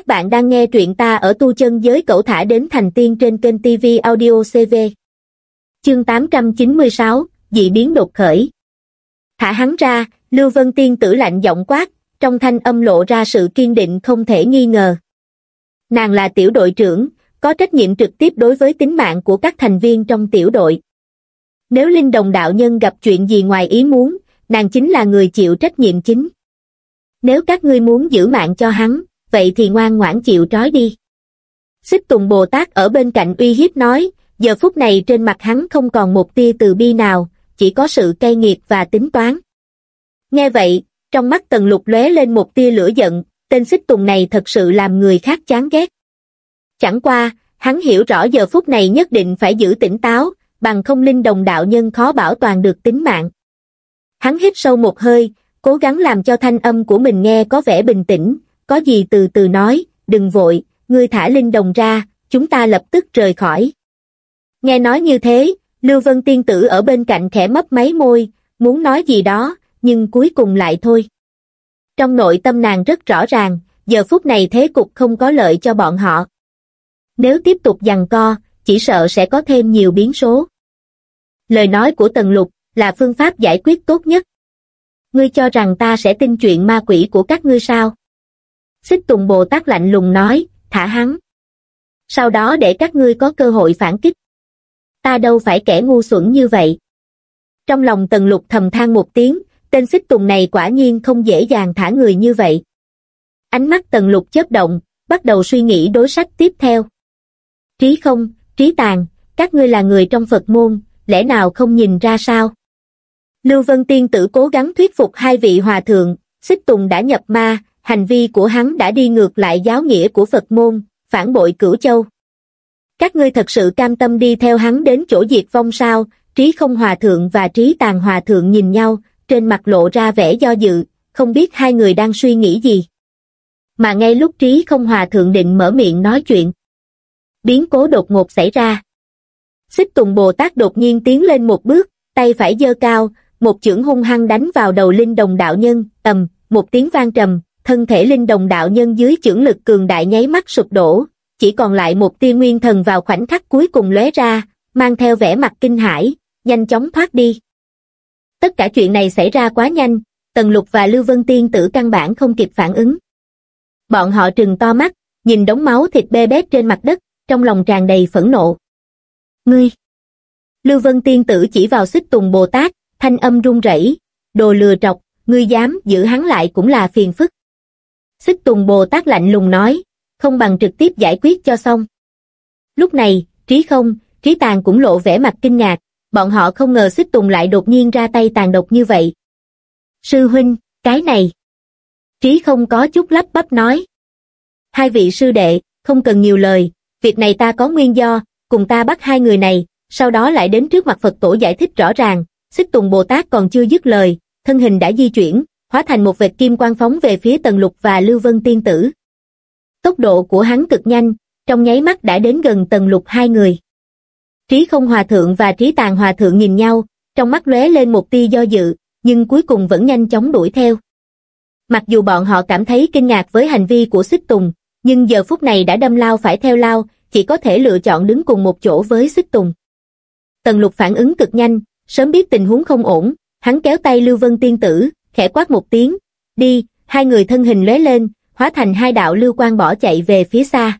Các bạn đang nghe truyện ta ở tu chân giới cậu thả đến thành tiên trên kênh TV Audio CV. Chương 896, dị biến đột khởi. Thả hắn ra, Lưu Vân Tiên tử lạnh giọng quát, trong thanh âm lộ ra sự kiên định không thể nghi ngờ. Nàng là tiểu đội trưởng, có trách nhiệm trực tiếp đối với tính mạng của các thành viên trong tiểu đội. Nếu Linh Đồng đạo nhân gặp chuyện gì ngoài ý muốn, nàng chính là người chịu trách nhiệm chính. Nếu các ngươi muốn giữ mạng cho hắn, vậy thì ngoan ngoãn chịu trói đi. Xích Tùng Bồ Tát ở bên cạnh uy hiếp nói, giờ phút này trên mặt hắn không còn một tia từ bi nào, chỉ có sự cay nghiệt và tính toán. Nghe vậy, trong mắt Tần Lục lóe lên một tia lửa giận, tên Xích Tùng này thật sự làm người khác chán ghét. Chẳng qua, hắn hiểu rõ giờ phút này nhất định phải giữ tỉnh táo, bằng không linh đồng đạo nhân khó bảo toàn được tính mạng. Hắn hít sâu một hơi, cố gắng làm cho thanh âm của mình nghe có vẻ bình tĩnh, có gì từ từ nói, đừng vội, ngươi thả linh đồng ra, chúng ta lập tức rời khỏi. Nghe nói như thế, Lưu Vân Tiên Tử ở bên cạnh khẽ mấp máy môi, muốn nói gì đó, nhưng cuối cùng lại thôi. Trong nội tâm nàng rất rõ ràng, giờ phút này thế cục không có lợi cho bọn họ. Nếu tiếp tục giằng co, chỉ sợ sẽ có thêm nhiều biến số. Lời nói của Tần Lục là phương pháp giải quyết tốt nhất. Ngươi cho rằng ta sẽ tin chuyện ma quỷ của các ngươi sao? Xích Tùng Bồ Tát lạnh lùng nói, thả hắn. Sau đó để các ngươi có cơ hội phản kích. Ta đâu phải kẻ ngu xuẩn như vậy. Trong lòng Tần Lục thầm than một tiếng, tên Xích Tùng này quả nhiên không dễ dàng thả người như vậy. Ánh mắt Tần Lục chớp động, bắt đầu suy nghĩ đối sách tiếp theo. Trí không, trí tàn, các ngươi là người trong Phật môn, lẽ nào không nhìn ra sao? Lưu Vân Tiên tử cố gắng thuyết phục hai vị hòa thượng, Xích Tùng đã nhập ma, hành vi của hắn đã đi ngược lại giáo nghĩa của Phật môn, phản bội cửu châu. Các ngươi thật sự cam tâm đi theo hắn đến chỗ diệt vong sao, trí không hòa thượng và trí tàn hòa thượng nhìn nhau, trên mặt lộ ra vẻ do dự, không biết hai người đang suy nghĩ gì. Mà ngay lúc trí không hòa thượng định mở miệng nói chuyện. Biến cố đột ngột xảy ra. Xích Tùng Bồ Tát đột nhiên tiến lên một bước, tay phải giơ cao, một chưởng hung hăng đánh vào đầu linh đồng đạo nhân, ầm, một tiếng vang trầm, thân thể linh đồng đạo nhân dưới chưởng lực cường đại nháy mắt sụp đổ, chỉ còn lại một tia nguyên thần vào khoảnh khắc cuối cùng lóe ra, mang theo vẻ mặt kinh hãi, nhanh chóng thoát đi. Tất cả chuyện này xảy ra quá nhanh, Tần Lục và Lưu Vân Tiên tử căn bản không kịp phản ứng. Bọn họ trừng to mắt, nhìn đống máu thịt bê bết trên mặt đất, trong lòng tràn đầy phẫn nộ. Ngươi! Lưu Vân Tiên tử chỉ vào xích tùng Bồ Tát, thanh âm run rẩy, đồ lừa trọc, ngươi dám giữ hắn lại cũng là phiền phức. Xích Tùng Bồ Tát lạnh lùng nói, không bằng trực tiếp giải quyết cho xong. Lúc này, Trí Không, Trí Tàn cũng lộ vẻ mặt kinh ngạc, bọn họ không ngờ Xích Tùng lại đột nhiên ra tay tàn độc như vậy. Sư huynh, cái này. Trí Không có chút lắp bắp nói. Hai vị sư đệ, không cần nhiều lời, việc này ta có nguyên do, cùng ta bắt hai người này, sau đó lại đến trước mặt Phật tổ giải thích rõ ràng, Xích Tùng Bồ Tát còn chưa dứt lời, thân hình đã di chuyển, hóa thành một vệt kim quang phóng về phía Tần Lục và Lưu Vân Tiên Tử. Tốc độ của hắn cực nhanh, trong nháy mắt đã đến gần Tần Lục hai người. Trí không hòa thượng và trí tàn hòa thượng nhìn nhau, trong mắt lóe lên một tia do dự, nhưng cuối cùng vẫn nhanh chóng đuổi theo. Mặc dù bọn họ cảm thấy kinh ngạc với hành vi của Xích Tùng, nhưng giờ phút này đã đâm lao phải theo lao, chỉ có thể lựa chọn đứng cùng một chỗ với Xích Tùng. Tần Lục phản ứng cực nhanh, sớm biết tình huống không ổn, hắn kéo tay Lưu Vân Tiên Tử, khẽ quát một tiếng, đi, hai người thân hình lóe lên, hóa thành hai đạo lưu quang bỏ chạy về phía xa.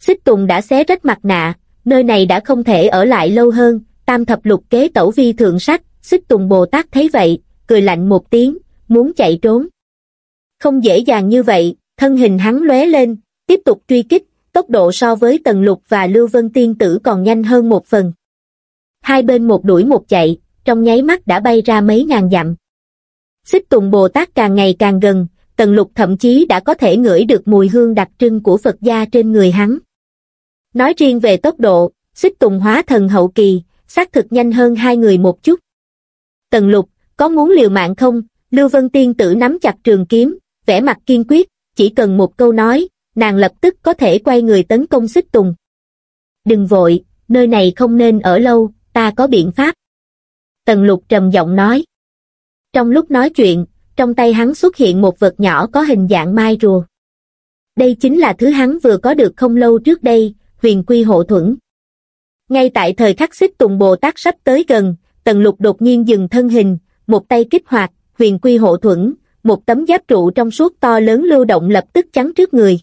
Xích Tùng đã xé rách mặt nạ, nơi này đã không thể ở lại lâu hơn, tam thập lục kế tẩu vi thượng sách, Xích Tùng Bồ Tát thấy vậy, cười lạnh một tiếng, muốn chạy trốn. Không dễ dàng như vậy, thân hình hắn lóe lên, tiếp tục truy kích, tốc độ so với Tần Lục và Lưu Vân Tiên Tử còn nhanh hơn một phần. Hai bên một đuổi một chạy, trong nháy mắt đã bay ra mấy ngàn dặm. Xích Tùng Bồ Tát càng ngày càng gần, Tần Lục thậm chí đã có thể ngửi được mùi hương đặc trưng của Phật gia trên người hắn. Nói riêng về tốc độ, Xích Tùng hóa thần hậu kỳ, xác thực nhanh hơn hai người một chút. Tần Lục, có muốn liều mạng không? Lưu Vân Tiên tử nắm chặt trường kiếm, vẻ mặt kiên quyết, chỉ cần một câu nói, nàng lập tức có thể quay người tấn công Xích Tùng. Đừng vội, nơi này không nên ở lâu, ta có biện pháp. Tần Lục trầm giọng nói. Trong lúc nói chuyện, trong tay hắn xuất hiện một vật nhỏ có hình dạng mai rùa. Đây chính là thứ hắn vừa có được không lâu trước đây, huyền quy hộ thuẫn. Ngay tại thời khắc xích tùng Bồ Tát sắp tới gần, tần lục đột nhiên dừng thân hình, một tay kích hoạt, huyền quy hộ thuẫn, một tấm giáp trụ trong suốt to lớn lưu động lập tức chắn trước người.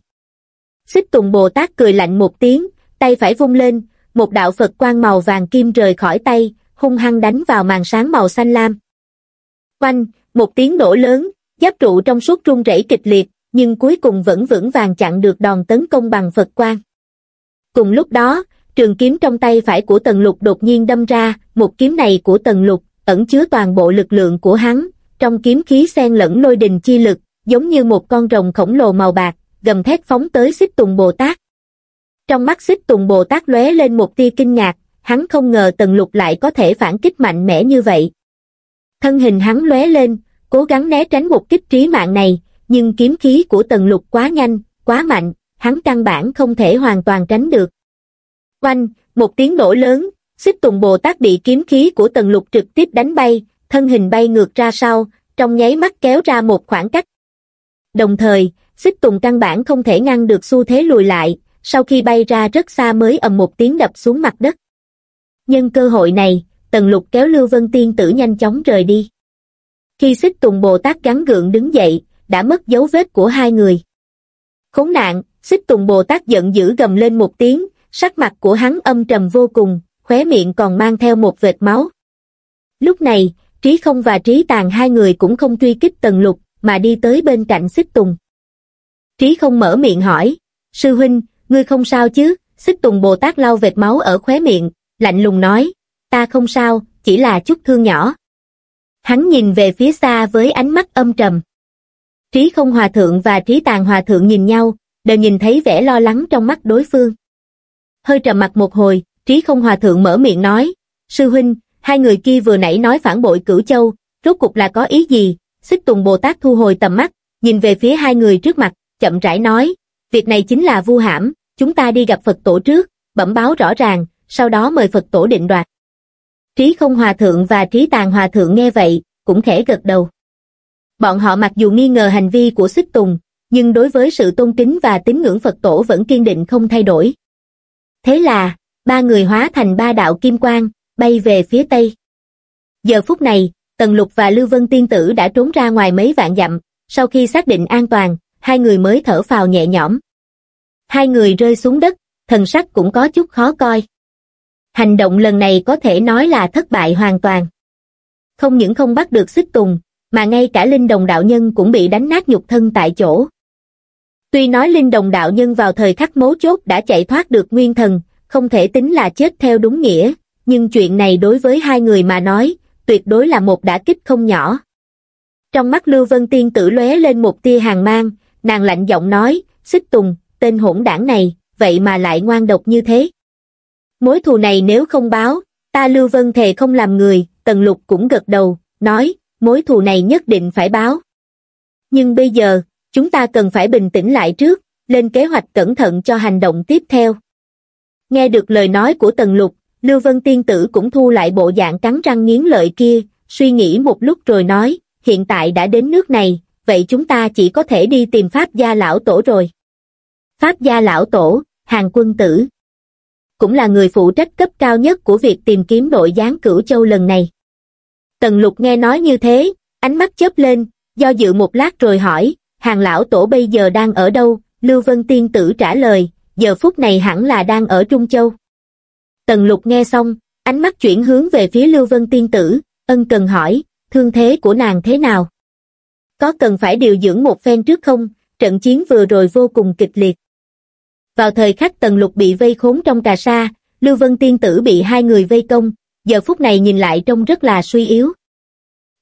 Xích Tùng Bồ Tát cười lạnh một tiếng, tay phải vung lên, một đạo Phật quang màu vàng kim rời khỏi tay, hung hăng đánh vào màn sáng màu xanh lam. Oanh, một tiếng nổ lớn, giáp trụ trong suốt rung rẩy kịch liệt, nhưng cuối cùng vẫn vững vàng chặn được đòn tấn công bằng Phật quang. Cùng lúc đó, trường kiếm trong tay phải của Tần Lục đột nhiên đâm ra, một kiếm này của Tần Lục, ẩn chứa toàn bộ lực lượng của hắn, trong kiếm khí xen lẫn lôi đình chi lực, giống như một con rồng khổng lồ màu bạc, gầm thét phóng tới xích tùng Bồ Tát. Trong mắt xích tùng Bồ Tát lóe lên một tia kinh ngạc, hắn không ngờ tần lục lại có thể phản kích mạnh mẽ như vậy. Thân hình hắn lóe lên, cố gắng né tránh một kích trí mạng này, nhưng kiếm khí của tần lục quá nhanh, quá mạnh, hắn căn bản không thể hoàn toàn tránh được. Oanh, một tiếng nổ lớn, xích tùng Bồ Tát bị kiếm khí của tần lục trực tiếp đánh bay, thân hình bay ngược ra sau, trong nháy mắt kéo ra một khoảng cách. Đồng thời, xích tùng căn bản không thể ngăn được xu thế lùi lại, sau khi bay ra rất xa mới ầm một tiếng đập xuống mặt đất. Nhân cơ hội này, Tần Lục kéo Lưu Vân Tiên Tử nhanh chóng rời đi. Khi xích tùng Bồ Tát gắn gượng đứng dậy, đã mất dấu vết của hai người. Khốn nạn, xích tùng Bồ Tát giận dữ gầm lên một tiếng, sắc mặt của hắn âm trầm vô cùng, khóe miệng còn mang theo một vệt máu. Lúc này, Trí Không và Trí Tàn hai người cũng không truy kích Tần Lục, mà đi tới bên cạnh xích tùng. Trí Không mở miệng hỏi, Sư huynh, ngươi không sao chứ? Xích tùng Bồ Tát lau vệt máu ở khóe miệng, lạnh lùng nói, ta không sao, chỉ là chút thương nhỏ. Hắn nhìn về phía xa với ánh mắt âm trầm. Trí không hòa thượng và trí tàn hòa thượng nhìn nhau, đều nhìn thấy vẻ lo lắng trong mắt đối phương. Hơi trầm mặt một hồi, trí không hòa thượng mở miệng nói, sư huynh, hai người kia vừa nãy nói phản bội cửu châu, rốt cục là có ý gì? Xích Tùng Bồ Tát thu hồi tầm mắt, nhìn về phía hai người trước mặt, chậm rãi nói, việc này chính là vu hãm, chúng ta đi gặp Phật tổ trước, bẩm báo rõ ràng, sau đó mời Phật tổ định đoạt. Trí không hòa thượng và trí tàn hòa thượng nghe vậy, cũng khẽ gật đầu. Bọn họ mặc dù nghi ngờ hành vi của xích tùng, nhưng đối với sự tôn kính và tín ngưỡng Phật tổ vẫn kiên định không thay đổi. Thế là, ba người hóa thành ba đạo kim quang, bay về phía tây. Giờ phút này, Tần Lục và Lưu Vân Tiên Tử đã trốn ra ngoài mấy vạn dặm, sau khi xác định an toàn, hai người mới thở phào nhẹ nhõm. Hai người rơi xuống đất, thần sắc cũng có chút khó coi. Hành động lần này có thể nói là thất bại hoàn toàn. Không những không bắt được xích tùng, mà ngay cả linh đồng đạo nhân cũng bị đánh nát nhục thân tại chỗ. Tuy nói linh đồng đạo nhân vào thời khắc mấu chốt đã chạy thoát được nguyên thần, không thể tính là chết theo đúng nghĩa, nhưng chuyện này đối với hai người mà nói, tuyệt đối là một đả kích không nhỏ. Trong mắt Lưu Vân Tiên tử lóe lên một tia hàng mang, nàng lạnh giọng nói, xích tùng, tên hỗn đảng này, vậy mà lại ngoan độc như thế. Mối thù này nếu không báo, ta Lưu Vân thề không làm người, Tần Lục cũng gật đầu, nói, mối thù này nhất định phải báo. Nhưng bây giờ, chúng ta cần phải bình tĩnh lại trước, lên kế hoạch cẩn thận cho hành động tiếp theo. Nghe được lời nói của Tần Lục, Lưu Vân Tiên Tử cũng thu lại bộ dạng cắn răng nghiến lợi kia, suy nghĩ một lúc rồi nói, hiện tại đã đến nước này, vậy chúng ta chỉ có thể đi tìm Pháp gia lão tổ rồi. Pháp gia lão tổ, hàng quân tử. Cũng là người phụ trách cấp cao nhất của việc tìm kiếm đội gián cửu châu lần này. Tần lục nghe nói như thế, ánh mắt chớp lên, do dự một lát rồi hỏi, hàng lão tổ bây giờ đang ở đâu? Lưu Vân Tiên Tử trả lời, giờ phút này hẳn là đang ở Trung Châu. Tần lục nghe xong, ánh mắt chuyển hướng về phía Lưu Vân Tiên Tử, ân cần hỏi, thương thế của nàng thế nào? Có cần phải điều dưỡng một phen trước không? Trận chiến vừa rồi vô cùng kịch liệt. Vào thời khắc Tần Lục bị vây khốn trong cà sa, Lưu Vân Tiên Tử bị hai người vây công, giờ phút này nhìn lại trông rất là suy yếu.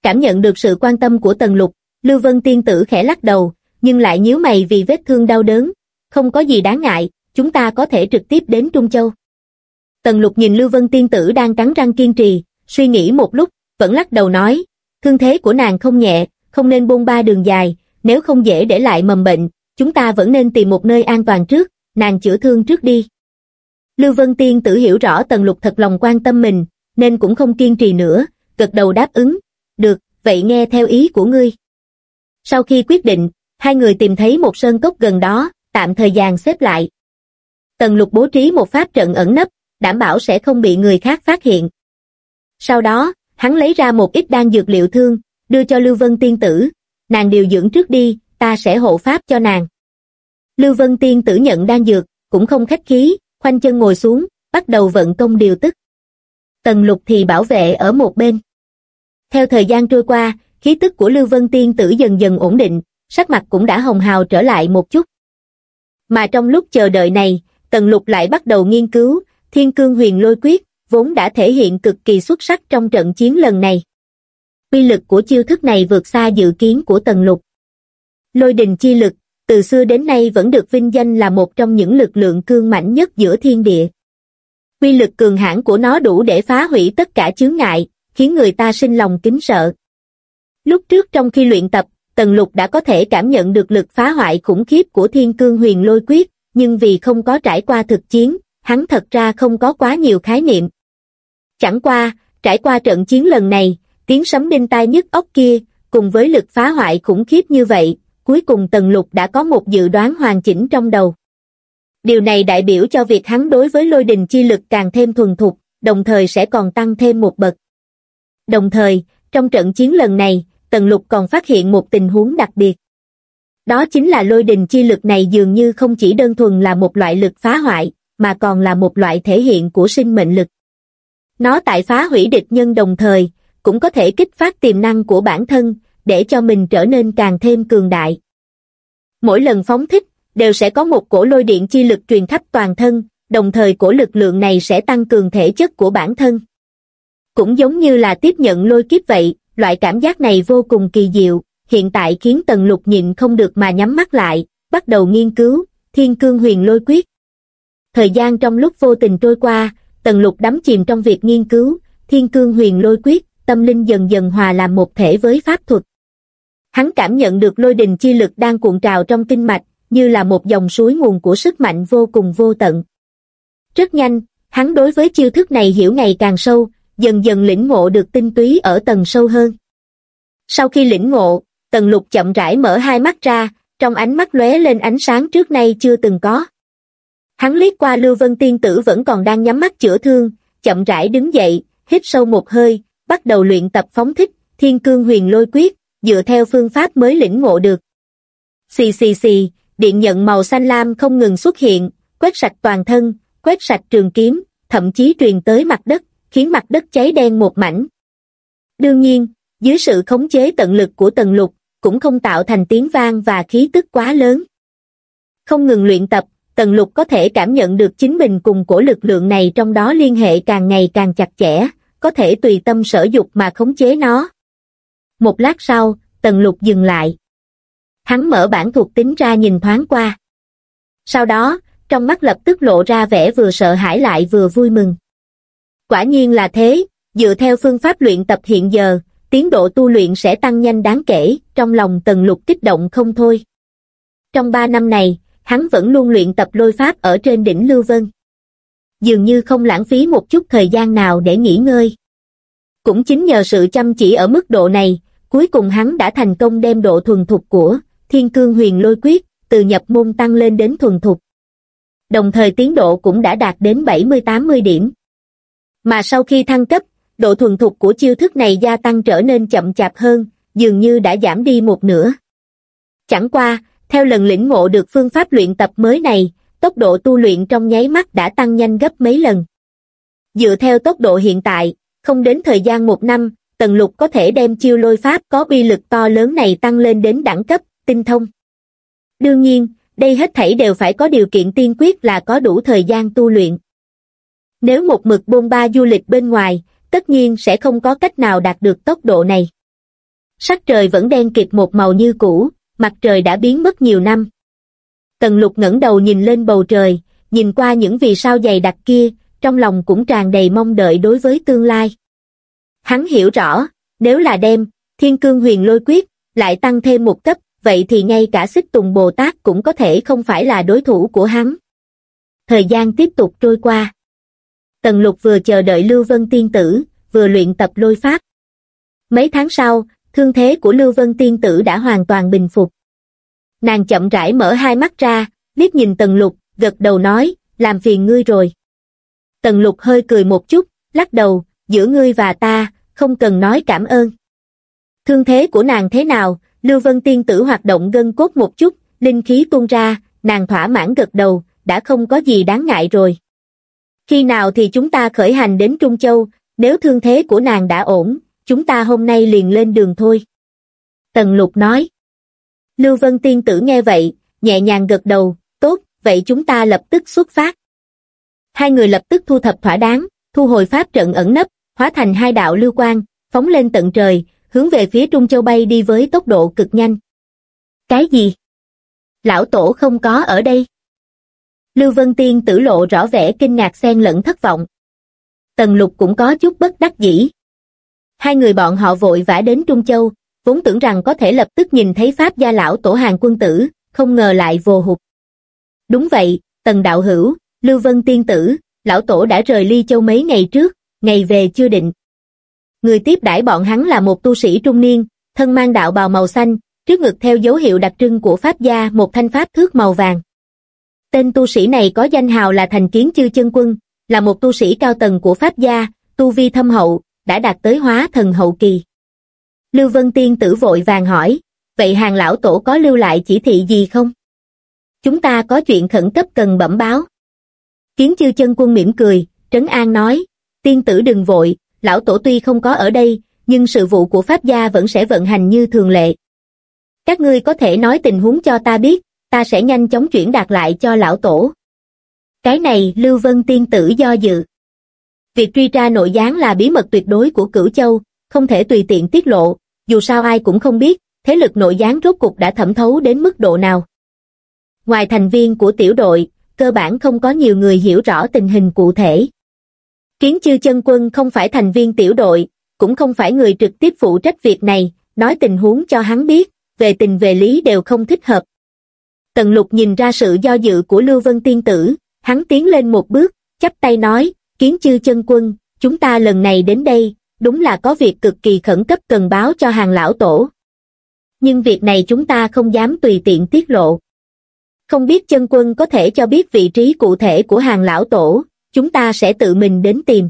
Cảm nhận được sự quan tâm của Tần Lục, Lưu Vân Tiên Tử khẽ lắc đầu, nhưng lại nhíu mày vì vết thương đau đớn. Không có gì đáng ngại, chúng ta có thể trực tiếp đến Trung Châu. Tần Lục nhìn Lưu Vân Tiên Tử đang cắn răng kiên trì, suy nghĩ một lúc, vẫn lắc đầu nói, thương thế của nàng không nhẹ, không nên bôn ba đường dài, nếu không dễ để lại mầm bệnh, chúng ta vẫn nên tìm một nơi an toàn trước, nàng chữa thương trước đi. Lưu Vân Tiên tử hiểu rõ Tần Lục thật lòng quan tâm mình, nên cũng không kiên trì nữa, gật đầu đáp ứng, được, vậy nghe theo ý của ngươi. Sau khi quyết định, hai người tìm thấy một sơn cốc gần đó, tạm thời gian xếp lại. Tần lục bố trí một pháp trận ẩn nấp, đảm bảo sẽ không bị người khác phát hiện. Sau đó, hắn lấy ra một ít đan dược liệu thương, đưa cho Lưu Vân Tiên Tử, nàng điều dưỡng trước đi, ta sẽ hộ pháp cho nàng. Lưu Vân Tiên Tử nhận đan dược, cũng không khách khí, khoanh chân ngồi xuống, bắt đầu vận công điều tức. Tần lục thì bảo vệ ở một bên. Theo thời gian trôi qua, khí tức của Lưu Vân Tiên Tử dần dần ổn định, sắc mặt cũng đã hồng hào trở lại một chút. Mà trong lúc chờ đợi này, Tần Lục lại bắt đầu nghiên cứu, Thiên Cương Huyền Lôi Quyết, vốn đã thể hiện cực kỳ xuất sắc trong trận chiến lần này. Quy lực của chiêu thức này vượt xa dự kiến của Tần Lục. Lôi đình chi lực, từ xưa đến nay vẫn được vinh danh là một trong những lực lượng cương mạnh nhất giữa thiên địa. Quy lực cường hãn của nó đủ để phá hủy tất cả chướng ngại, khiến người ta sinh lòng kính sợ. Lúc trước trong khi luyện tập, Tần Lục đã có thể cảm nhận được lực phá hoại khủng khiếp của thiên cương huyền lôi quyết, nhưng vì không có trải qua thực chiến, hắn thật ra không có quá nhiều khái niệm. Chẳng qua, trải qua trận chiến lần này, tiếng sấm đinh tai nhức óc kia, cùng với lực phá hoại khủng khiếp như vậy, cuối cùng Tần Lục đã có một dự đoán hoàn chỉnh trong đầu. Điều này đại biểu cho việc hắn đối với lôi đình chi lực càng thêm thuần thục, đồng thời sẽ còn tăng thêm một bậc. Đồng thời, trong trận chiến lần này, Tần Lục còn phát hiện một tình huống đặc biệt. Đó chính là lôi đình chi lực này dường như không chỉ đơn thuần là một loại lực phá hoại, mà còn là một loại thể hiện của sinh mệnh lực. Nó tại phá hủy địch nhân đồng thời, cũng có thể kích phát tiềm năng của bản thân, để cho mình trở nên càng thêm cường đại. Mỗi lần phóng thích, đều sẽ có một cổ lôi điện chi lực truyền khắp toàn thân, đồng thời cổ lực lượng này sẽ tăng cường thể chất của bản thân. Cũng giống như là tiếp nhận lôi kiếp vậy, loại cảm giác này vô cùng kỳ diệu, hiện tại khiến Tần Lục nhịn không được mà nhắm mắt lại, bắt đầu nghiên cứu, thiên cương huyền lôi quyết. Thời gian trong lúc vô tình trôi qua, Tần Lục đắm chìm trong việc nghiên cứu, thiên cương huyền lôi quyết, tâm linh dần dần hòa làm một thể với pháp thuật. Hắn cảm nhận được lôi đình chi lực đang cuộn trào trong kinh mạch, như là một dòng suối nguồn của sức mạnh vô cùng vô tận. Rất nhanh, hắn đối với chiêu thức này hiểu ngày càng sâu, dần dần lĩnh ngộ được tinh túy ở tầng sâu hơn. Sau khi lĩnh ngộ, tần lục chậm rãi mở hai mắt ra, trong ánh mắt lóe lên ánh sáng trước nay chưa từng có. Hắn liếc qua Lưu Vân Tiên Tử vẫn còn đang nhắm mắt chữa thương, chậm rãi đứng dậy, hít sâu một hơi, bắt đầu luyện tập phóng thích, thiên cương huyền lôi quyết, dựa theo phương pháp mới lĩnh ngộ được. Xì xì xì, điện nhận màu xanh lam không ngừng xuất hiện, quét sạch toàn thân, quét sạch trường kiếm, thậm chí truyền tới mặt đất, khiến mặt đất cháy đen một mảnh. Đương nhiên, dưới sự khống chế tận lực của tần lục, cũng không tạo thành tiếng vang và khí tức quá lớn. Không ngừng luyện tập, tần lục có thể cảm nhận được chính mình cùng của lực lượng này trong đó liên hệ càng ngày càng chặt chẽ, có thể tùy tâm sở dục mà khống chế nó. Một lát sau, tần lục dừng lại. Hắn mở bản thuộc tính ra nhìn thoáng qua. Sau đó, trong mắt lập tức lộ ra vẻ vừa sợ hãi lại vừa vui mừng. Quả nhiên là thế, dựa theo phương pháp luyện tập hiện giờ, tiến độ tu luyện sẽ tăng nhanh đáng kể, trong lòng tần lục kích động không thôi. Trong ba năm này, hắn vẫn luôn luyện tập lôi pháp ở trên đỉnh Lưu Vân. Dường như không lãng phí một chút thời gian nào để nghỉ ngơi. Cũng chính nhờ sự chăm chỉ ở mức độ này, cuối cùng hắn đã thành công đem độ thuần thục của Thiên Cương Huyền Lôi Quyết từ nhập môn tăng lên đến thuần thục. Đồng thời tiến độ cũng đã đạt đến 70-80 điểm. Mà sau khi thăng cấp, độ thuần thục của chiêu thức này gia tăng trở nên chậm chạp hơn, dường như đã giảm đi một nửa. Chẳng qua, theo lần lĩnh ngộ được phương pháp luyện tập mới này, tốc độ tu luyện trong nháy mắt đã tăng nhanh gấp mấy lần. Dựa theo tốc độ hiện tại, không đến thời gian một năm, Tần Lục có thể đem chiêu lôi pháp có uy lực to lớn này tăng lên đến đẳng cấp, tinh thông. Đương nhiên, đây hết thảy đều phải có điều kiện tiên quyết là có đủ thời gian tu luyện. Nếu một mực bôn ba du lịch bên ngoài, tất nhiên sẽ không có cách nào đạt được tốc độ này. Sắc trời vẫn đen kịt một màu như cũ, mặt trời đã biến mất nhiều năm. Tần lục ngẩng đầu nhìn lên bầu trời, nhìn qua những vì sao dày đặc kia, trong lòng cũng tràn đầy mong đợi đối với tương lai. Hắn hiểu rõ, nếu là đem, thiên cương huyền lôi quyết, lại tăng thêm một cấp, vậy thì ngay cả xích tùng Bồ Tát cũng có thể không phải là đối thủ của hắn. Thời gian tiếp tục trôi qua. Tần lục vừa chờ đợi Lưu Vân Tiên Tử, vừa luyện tập lôi pháp. Mấy tháng sau, thương thế của Lưu Vân Tiên Tử đã hoàn toàn bình phục. Nàng chậm rãi mở hai mắt ra, liếc nhìn Tần Lục, gật đầu nói, làm phiền ngươi rồi. Tần Lục hơi cười một chút, lắc đầu, giữa ngươi và ta, không cần nói cảm ơn. Thương thế của nàng thế nào, Lưu Vân Tiên Tử hoạt động gân cốt một chút, linh khí tuôn ra, nàng thỏa mãn gật đầu, đã không có gì đáng ngại rồi. Khi nào thì chúng ta khởi hành đến Trung Châu, nếu thương thế của nàng đã ổn, chúng ta hôm nay liền lên đường thôi. Tần Lục nói. Lưu Vân Tiên Tử nghe vậy, nhẹ nhàng gật đầu, tốt, vậy chúng ta lập tức xuất phát. Hai người lập tức thu thập thỏa đáng, thu hồi pháp trận ẩn nấp, hóa thành hai đạo lưu quang, phóng lên tận trời, hướng về phía Trung Châu bay đi với tốc độ cực nhanh. Cái gì? Lão Tổ không có ở đây. Lưu Vân Tiên tử lộ rõ vẻ kinh ngạc xen lẫn thất vọng. Tần Lục cũng có chút bất đắc dĩ. Hai người bọn họ vội vã đến Trung Châu, vốn tưởng rằng có thể lập tức nhìn thấy Pháp gia lão tổ hàng quân tử, không ngờ lại vô hụt. Đúng vậy, Tần Đạo Hữu, Lưu Vân Tiên Tử, lão tổ đã rời ly châu mấy ngày trước, ngày về chưa định. Người tiếp đãi bọn hắn là một tu sĩ trung niên, thân mang đạo bào màu xanh, trước ngực theo dấu hiệu đặc trưng của Pháp gia một thanh pháp thước màu vàng. Tên tu sĩ này có danh hào là Thành Kiến Chư Chân Quân, là một tu sĩ cao tầng của Pháp gia, tu vi thâm hậu, đã đạt tới hóa thần hậu kỳ. Lưu Vân Tiên tử vội vàng hỏi, vậy hàng lão tổ có lưu lại chỉ thị gì không? Chúng ta có chuyện khẩn cấp cần bẩm báo. Kiến chư chân quân mỉm cười, Trấn An nói, tiên tử đừng vội, lão tổ tuy không có ở đây, nhưng sự vụ của Pháp gia vẫn sẽ vận hành như thường lệ. Các ngươi có thể nói tình huống cho ta biết, ta sẽ nhanh chóng chuyển đạt lại cho lão tổ. Cái này Lưu Vân tiên tử do dự. Việc truy tra nội gián là bí mật tuyệt đối của cửu châu, không thể tùy tiện tiết lộ, dù sao ai cũng không biết, thế lực nội gián rốt cục đã thẩm thấu đến mức độ nào. Ngoài thành viên của tiểu đội, cơ bản không có nhiều người hiểu rõ tình hình cụ thể. Kiến chư chân quân không phải thành viên tiểu đội, cũng không phải người trực tiếp phụ trách việc này, nói tình huống cho hắn biết, về tình về lý đều không thích hợp. Tần lục nhìn ra sự do dự của Lưu Vân Tiên Tử, hắn tiến lên một bước, chắp tay nói, kiến chư chân quân, chúng ta lần này đến đây, đúng là có việc cực kỳ khẩn cấp cần báo cho hàng lão tổ. Nhưng việc này chúng ta không dám tùy tiện tiết lộ. Không biết chân quân có thể cho biết vị trí cụ thể của hàng lão tổ, chúng ta sẽ tự mình đến tìm.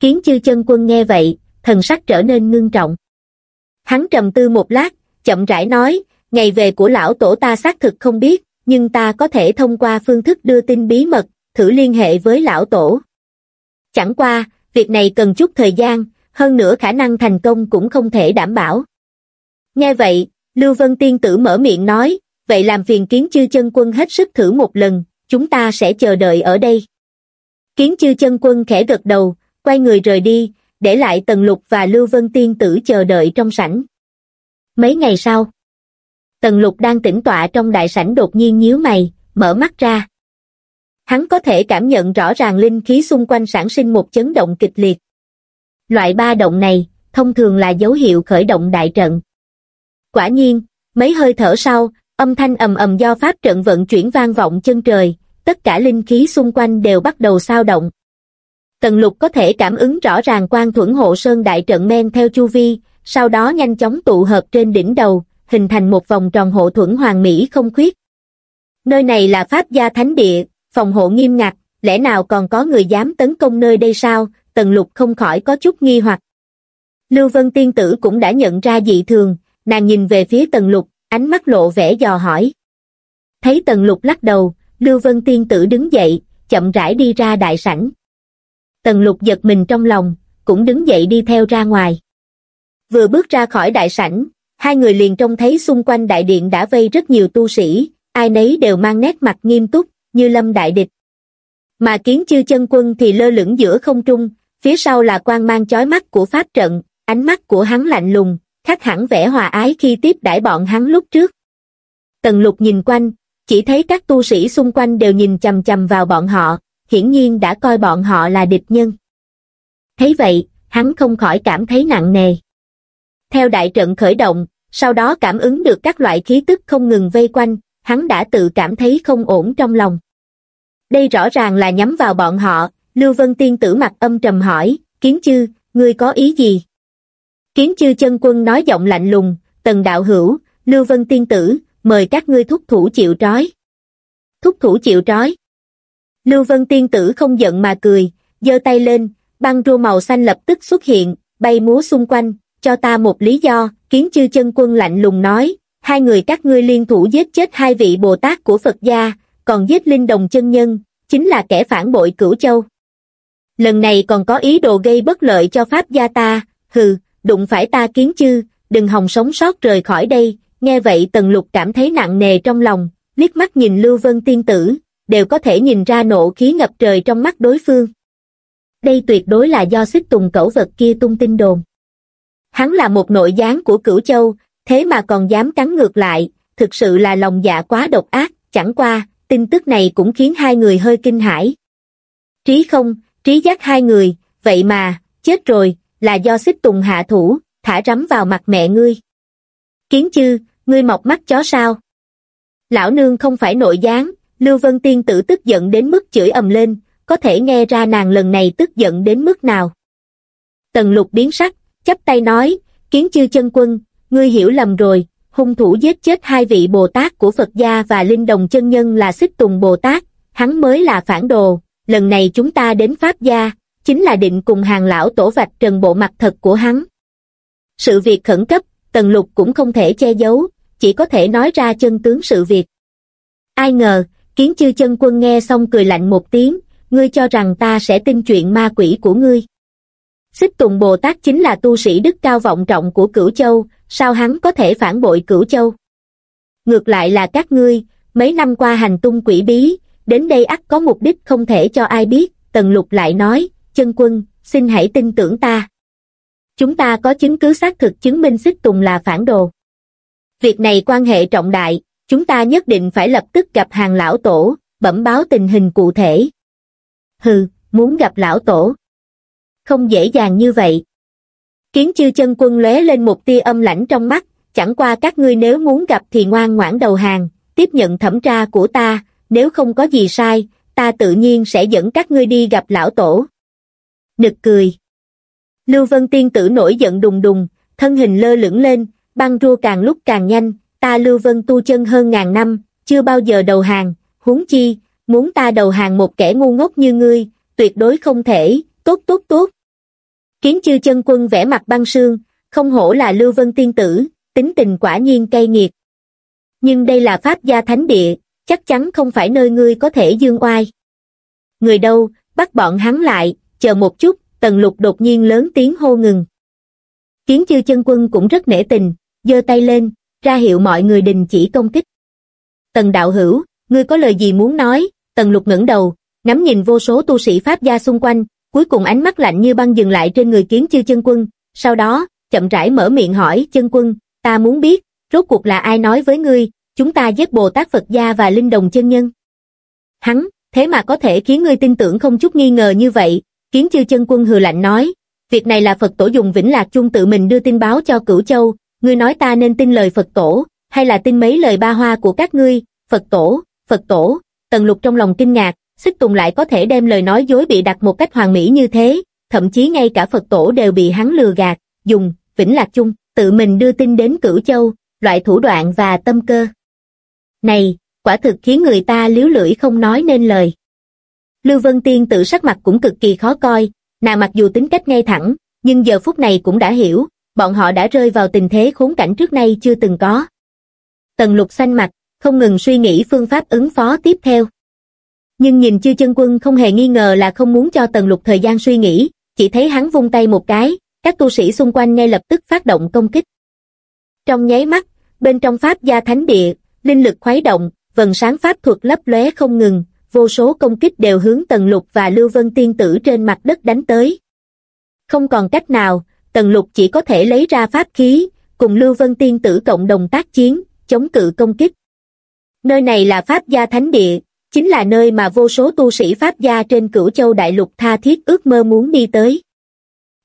Kiến chư chân quân nghe vậy, thần sắc trở nên ngưng trọng. Hắn trầm tư một lát, chậm rãi nói, ngày về của lão tổ ta xác thực không biết, nhưng ta có thể thông qua phương thức đưa tin bí mật, thử liên hệ với lão tổ. Chẳng qua, việc này cần chút thời gian, hơn nữa khả năng thành công cũng không thể đảm bảo. Nghe vậy, Lưu Vân Tiên Tử mở miệng nói, vậy làm phiền kiến chư chân quân hết sức thử một lần, chúng ta sẽ chờ đợi ở đây. Kiến chư chân quân khẽ gật đầu, quay người rời đi, để lại Tần Lục và Lưu Vân Tiên Tử chờ đợi trong sảnh. Mấy ngày sau, Tần Lục đang tĩnh tọa trong đại sảnh đột nhiên nhíu mày, mở mắt ra. Hắn có thể cảm nhận rõ ràng linh khí xung quanh sản sinh một chấn động kịch liệt. Loại ba động này, thông thường là dấu hiệu khởi động đại trận. Quả nhiên, mấy hơi thở sau, âm thanh ầm ầm do pháp trận vận chuyển vang vọng chân trời, tất cả linh khí xung quanh đều bắt đầu sao động. Tần lục có thể cảm ứng rõ ràng quan thuẫn hộ sơn đại trận men theo chu vi, sau đó nhanh chóng tụ hợp trên đỉnh đầu, hình thành một vòng tròn hộ thuẫn hoàng mỹ không khuyết. Nơi này là Pháp gia thánh địa, phòng hộ nghiêm ngặt, lẽ nào còn có người dám tấn công nơi đây sao, tần lục không khỏi có chút nghi hoặc. Lưu Vân Tiên Tử cũng đã nhận ra dị thường, nàng nhìn về phía tần lục, ánh mắt lộ vẻ dò hỏi. Thấy tần lục lắc đầu, Lưu Vân Tiên Tử đứng dậy, chậm rãi đi ra đại sảnh. Tần lục giật mình trong lòng, cũng đứng dậy đi theo ra ngoài. Vừa bước ra khỏi đại sảnh, hai người liền trông thấy xung quanh đại điện đã vây rất nhiều tu sĩ, ai nấy đều mang nét mặt nghiêm túc, như lâm đại địch. Mà kiến chư chân quân thì lơ lửng giữa không trung, phía sau là quan mang chói mắt của pháp trận, ánh mắt của hắn lạnh lùng, khác hẳn vẻ hòa ái khi tiếp đãi bọn hắn lúc trước. Tần lục nhìn quanh, chỉ thấy các tu sĩ xung quanh đều nhìn chầm chầm vào bọn họ, hiển nhiên đã coi bọn họ là địch nhân. Thấy vậy, hắn không khỏi cảm thấy nặng nề. Theo đại trận khởi động, sau đó cảm ứng được các loại khí tức không ngừng vây quanh, hắn đã tự cảm thấy không ổn trong lòng. Đây rõ ràng là nhắm vào bọn họ, Lưu Vân Tiên tử mặt âm trầm hỏi, kiến chư, ngươi có ý gì? Kiến chư chân quân nói giọng lạnh lùng, tần đạo hữu, Lưu Vân Tiên tử, mời các ngươi thúc thủ chịu trói. thúc thủ chịu trói. Lưu Vân Tiên Tử không giận mà cười, giơ tay lên, băng rua màu xanh lập tức xuất hiện, bay múa xung quanh, cho ta một lý do, kiến chư chân quân lạnh lùng nói, hai người các ngươi liên thủ giết chết hai vị Bồ Tát của Phật gia, còn giết linh đồng chân nhân, chính là kẻ phản bội cửu châu. Lần này còn có ý đồ gây bất lợi cho Pháp gia ta, hừ, đụng phải ta kiến chư, đừng hòng sống sót rời khỏi đây, nghe vậy Tần Lục cảm thấy nặng nề trong lòng, liếc mắt nhìn Lưu Vân Tiên Tử, đều có thể nhìn ra nộ khí ngập trời trong mắt đối phương. Đây tuyệt đối là do xích tùng cẩu vật kia tung tin đồn. Hắn là một nội gián của cửu châu, thế mà còn dám cắn ngược lại, thực sự là lòng dạ quá độc ác, chẳng qua, tin tức này cũng khiến hai người hơi kinh hãi. Trí không, trí giác hai người, vậy mà, chết rồi, là do xích tùng hạ thủ, thả rắm vào mặt mẹ ngươi. Kiến chư, ngươi mọc mắt chó sao? Lão nương không phải nội gián, Lưu Vân Tiên tử tức giận đến mức chửi ầm lên, có thể nghe ra nàng lần này tức giận đến mức nào. Tần lục biến sắc, chắp tay nói, kiến chư chân quân, ngươi hiểu lầm rồi, hung thủ giết chết hai vị Bồ Tát của Phật gia và Linh Đồng chân nhân là Xích Tùng Bồ Tát, hắn mới là phản đồ, lần này chúng ta đến Pháp gia, chính là định cùng hàng lão tổ vạch trần bộ mặt thật của hắn. Sự việc khẩn cấp, Tần Lục cũng không thể che giấu, chỉ có thể nói ra chân tướng sự việc. Ai ngờ, kiến chư chân quân nghe xong cười lạnh một tiếng, ngươi cho rằng ta sẽ tin chuyện ma quỷ của ngươi. Xích Tùng Bồ Tát chính là tu sĩ đức cao vọng trọng của Cửu Châu, sao hắn có thể phản bội Cửu Châu? Ngược lại là các ngươi, mấy năm qua hành tung quỷ bí, đến đây ắt có mục đích không thể cho ai biết, Tần Lục lại nói, chân quân, xin hãy tin tưởng ta. Chúng ta có chứng cứ xác thực chứng minh Xích Tùng là phản đồ. Việc này quan hệ trọng đại, chúng ta nhất định phải lập tức gặp hàng lão tổ, bẩm báo tình hình cụ thể. Hừ, muốn gặp lão tổ. Không dễ dàng như vậy. Kiến chư chân quân lóe lên một tia âm lãnh trong mắt, chẳng qua các ngươi nếu muốn gặp thì ngoan ngoãn đầu hàng, tiếp nhận thẩm tra của ta, nếu không có gì sai, ta tự nhiên sẽ dẫn các ngươi đi gặp lão tổ. Nực cười. Lưu Vân Tiên tử nổi giận đùng đùng, thân hình lơ lửng lên, băng rua càng lúc càng nhanh, ta Lưu Vân tu chân hơn ngàn năm, chưa bao giờ đầu hàng, huống chi, muốn ta đầu hàng một kẻ ngu ngốc như ngươi, tuyệt đối không thể, tốt tốt tốt. Kiến chư chân quân vẽ mặt băng sương, không hổ là Lưu Vân tiên tử, tính tình quả nhiên cay nghiệt. Nhưng đây là Pháp gia thánh địa, chắc chắn không phải nơi ngươi có thể dương oai. Người đâu, bắt bọn hắn lại, chờ một chút, tần lục đột nhiên lớn tiếng hô ngừng. Kiến chư chân quân cũng rất nể tình, giơ tay lên, ra hiệu mọi người đình chỉ công kích. Tần đạo hữu, ngươi có lời gì muốn nói? Tần lục ngẩng đầu, ngắm nhìn vô số tu sĩ Pháp gia xung quanh, cuối cùng ánh mắt lạnh như băng dừng lại trên người kiến chư chân quân, sau đó, chậm rãi mở miệng hỏi, chân quân, ta muốn biết, rốt cuộc là ai nói với ngươi, chúng ta giết Bồ Tát Phật gia và Linh Đồng chân nhân. Hắn, thế mà có thể khiến ngươi tin tưởng không chút nghi ngờ như vậy, kiến chư chân quân hừ lạnh nói, việc này là Phật tổ dùng Vĩnh Lạc Chung tự mình đưa tin báo cho cửu châu, ngươi nói ta nên tin lời Phật tổ, hay là tin mấy lời ba hoa của các ngươi, Phật tổ, Phật tổ, tần lục trong lòng kinh ngạc, xích tùng lại có thể đem lời nói dối bị đặt một cách hoàn mỹ như thế, thậm chí ngay cả Phật tổ đều bị hắn lừa gạt, dùng, Vĩnh Lạc Chung, tự mình đưa tin đến cửu châu, loại thủ đoạn và tâm cơ. Này, quả thực khiến người ta liếu lưỡi không nói nên lời. Lưu Vân Tiên tự sắc mặt cũng cực kỳ khó coi, nàng mặc dù tính cách ngay thẳng, nhưng giờ phút này cũng đã hiểu, bọn họ đã rơi vào tình thế khốn cảnh trước nay chưa từng có. Tần lục xanh mặt, không ngừng suy nghĩ phương pháp ứng phó tiếp theo. Nhưng nhìn chư chân quân không hề nghi ngờ là không muốn cho tần lục thời gian suy nghĩ, chỉ thấy hắn vung tay một cái, các tu sĩ xung quanh ngay lập tức phát động công kích. Trong nháy mắt, bên trong pháp gia thánh địa, linh lực khuấy động, vần sáng pháp thuật lấp lóe không ngừng, vô số công kích đều hướng tần lục và lưu vân tiên tử trên mặt đất đánh tới. Không còn cách nào, tần lục chỉ có thể lấy ra pháp khí, cùng lưu vân tiên tử cộng đồng tác chiến, chống cự công kích. Nơi này là pháp gia thánh địa, chính là nơi mà vô số tu sĩ pháp gia trên cửu châu đại lục tha thiết ước mơ muốn đi tới.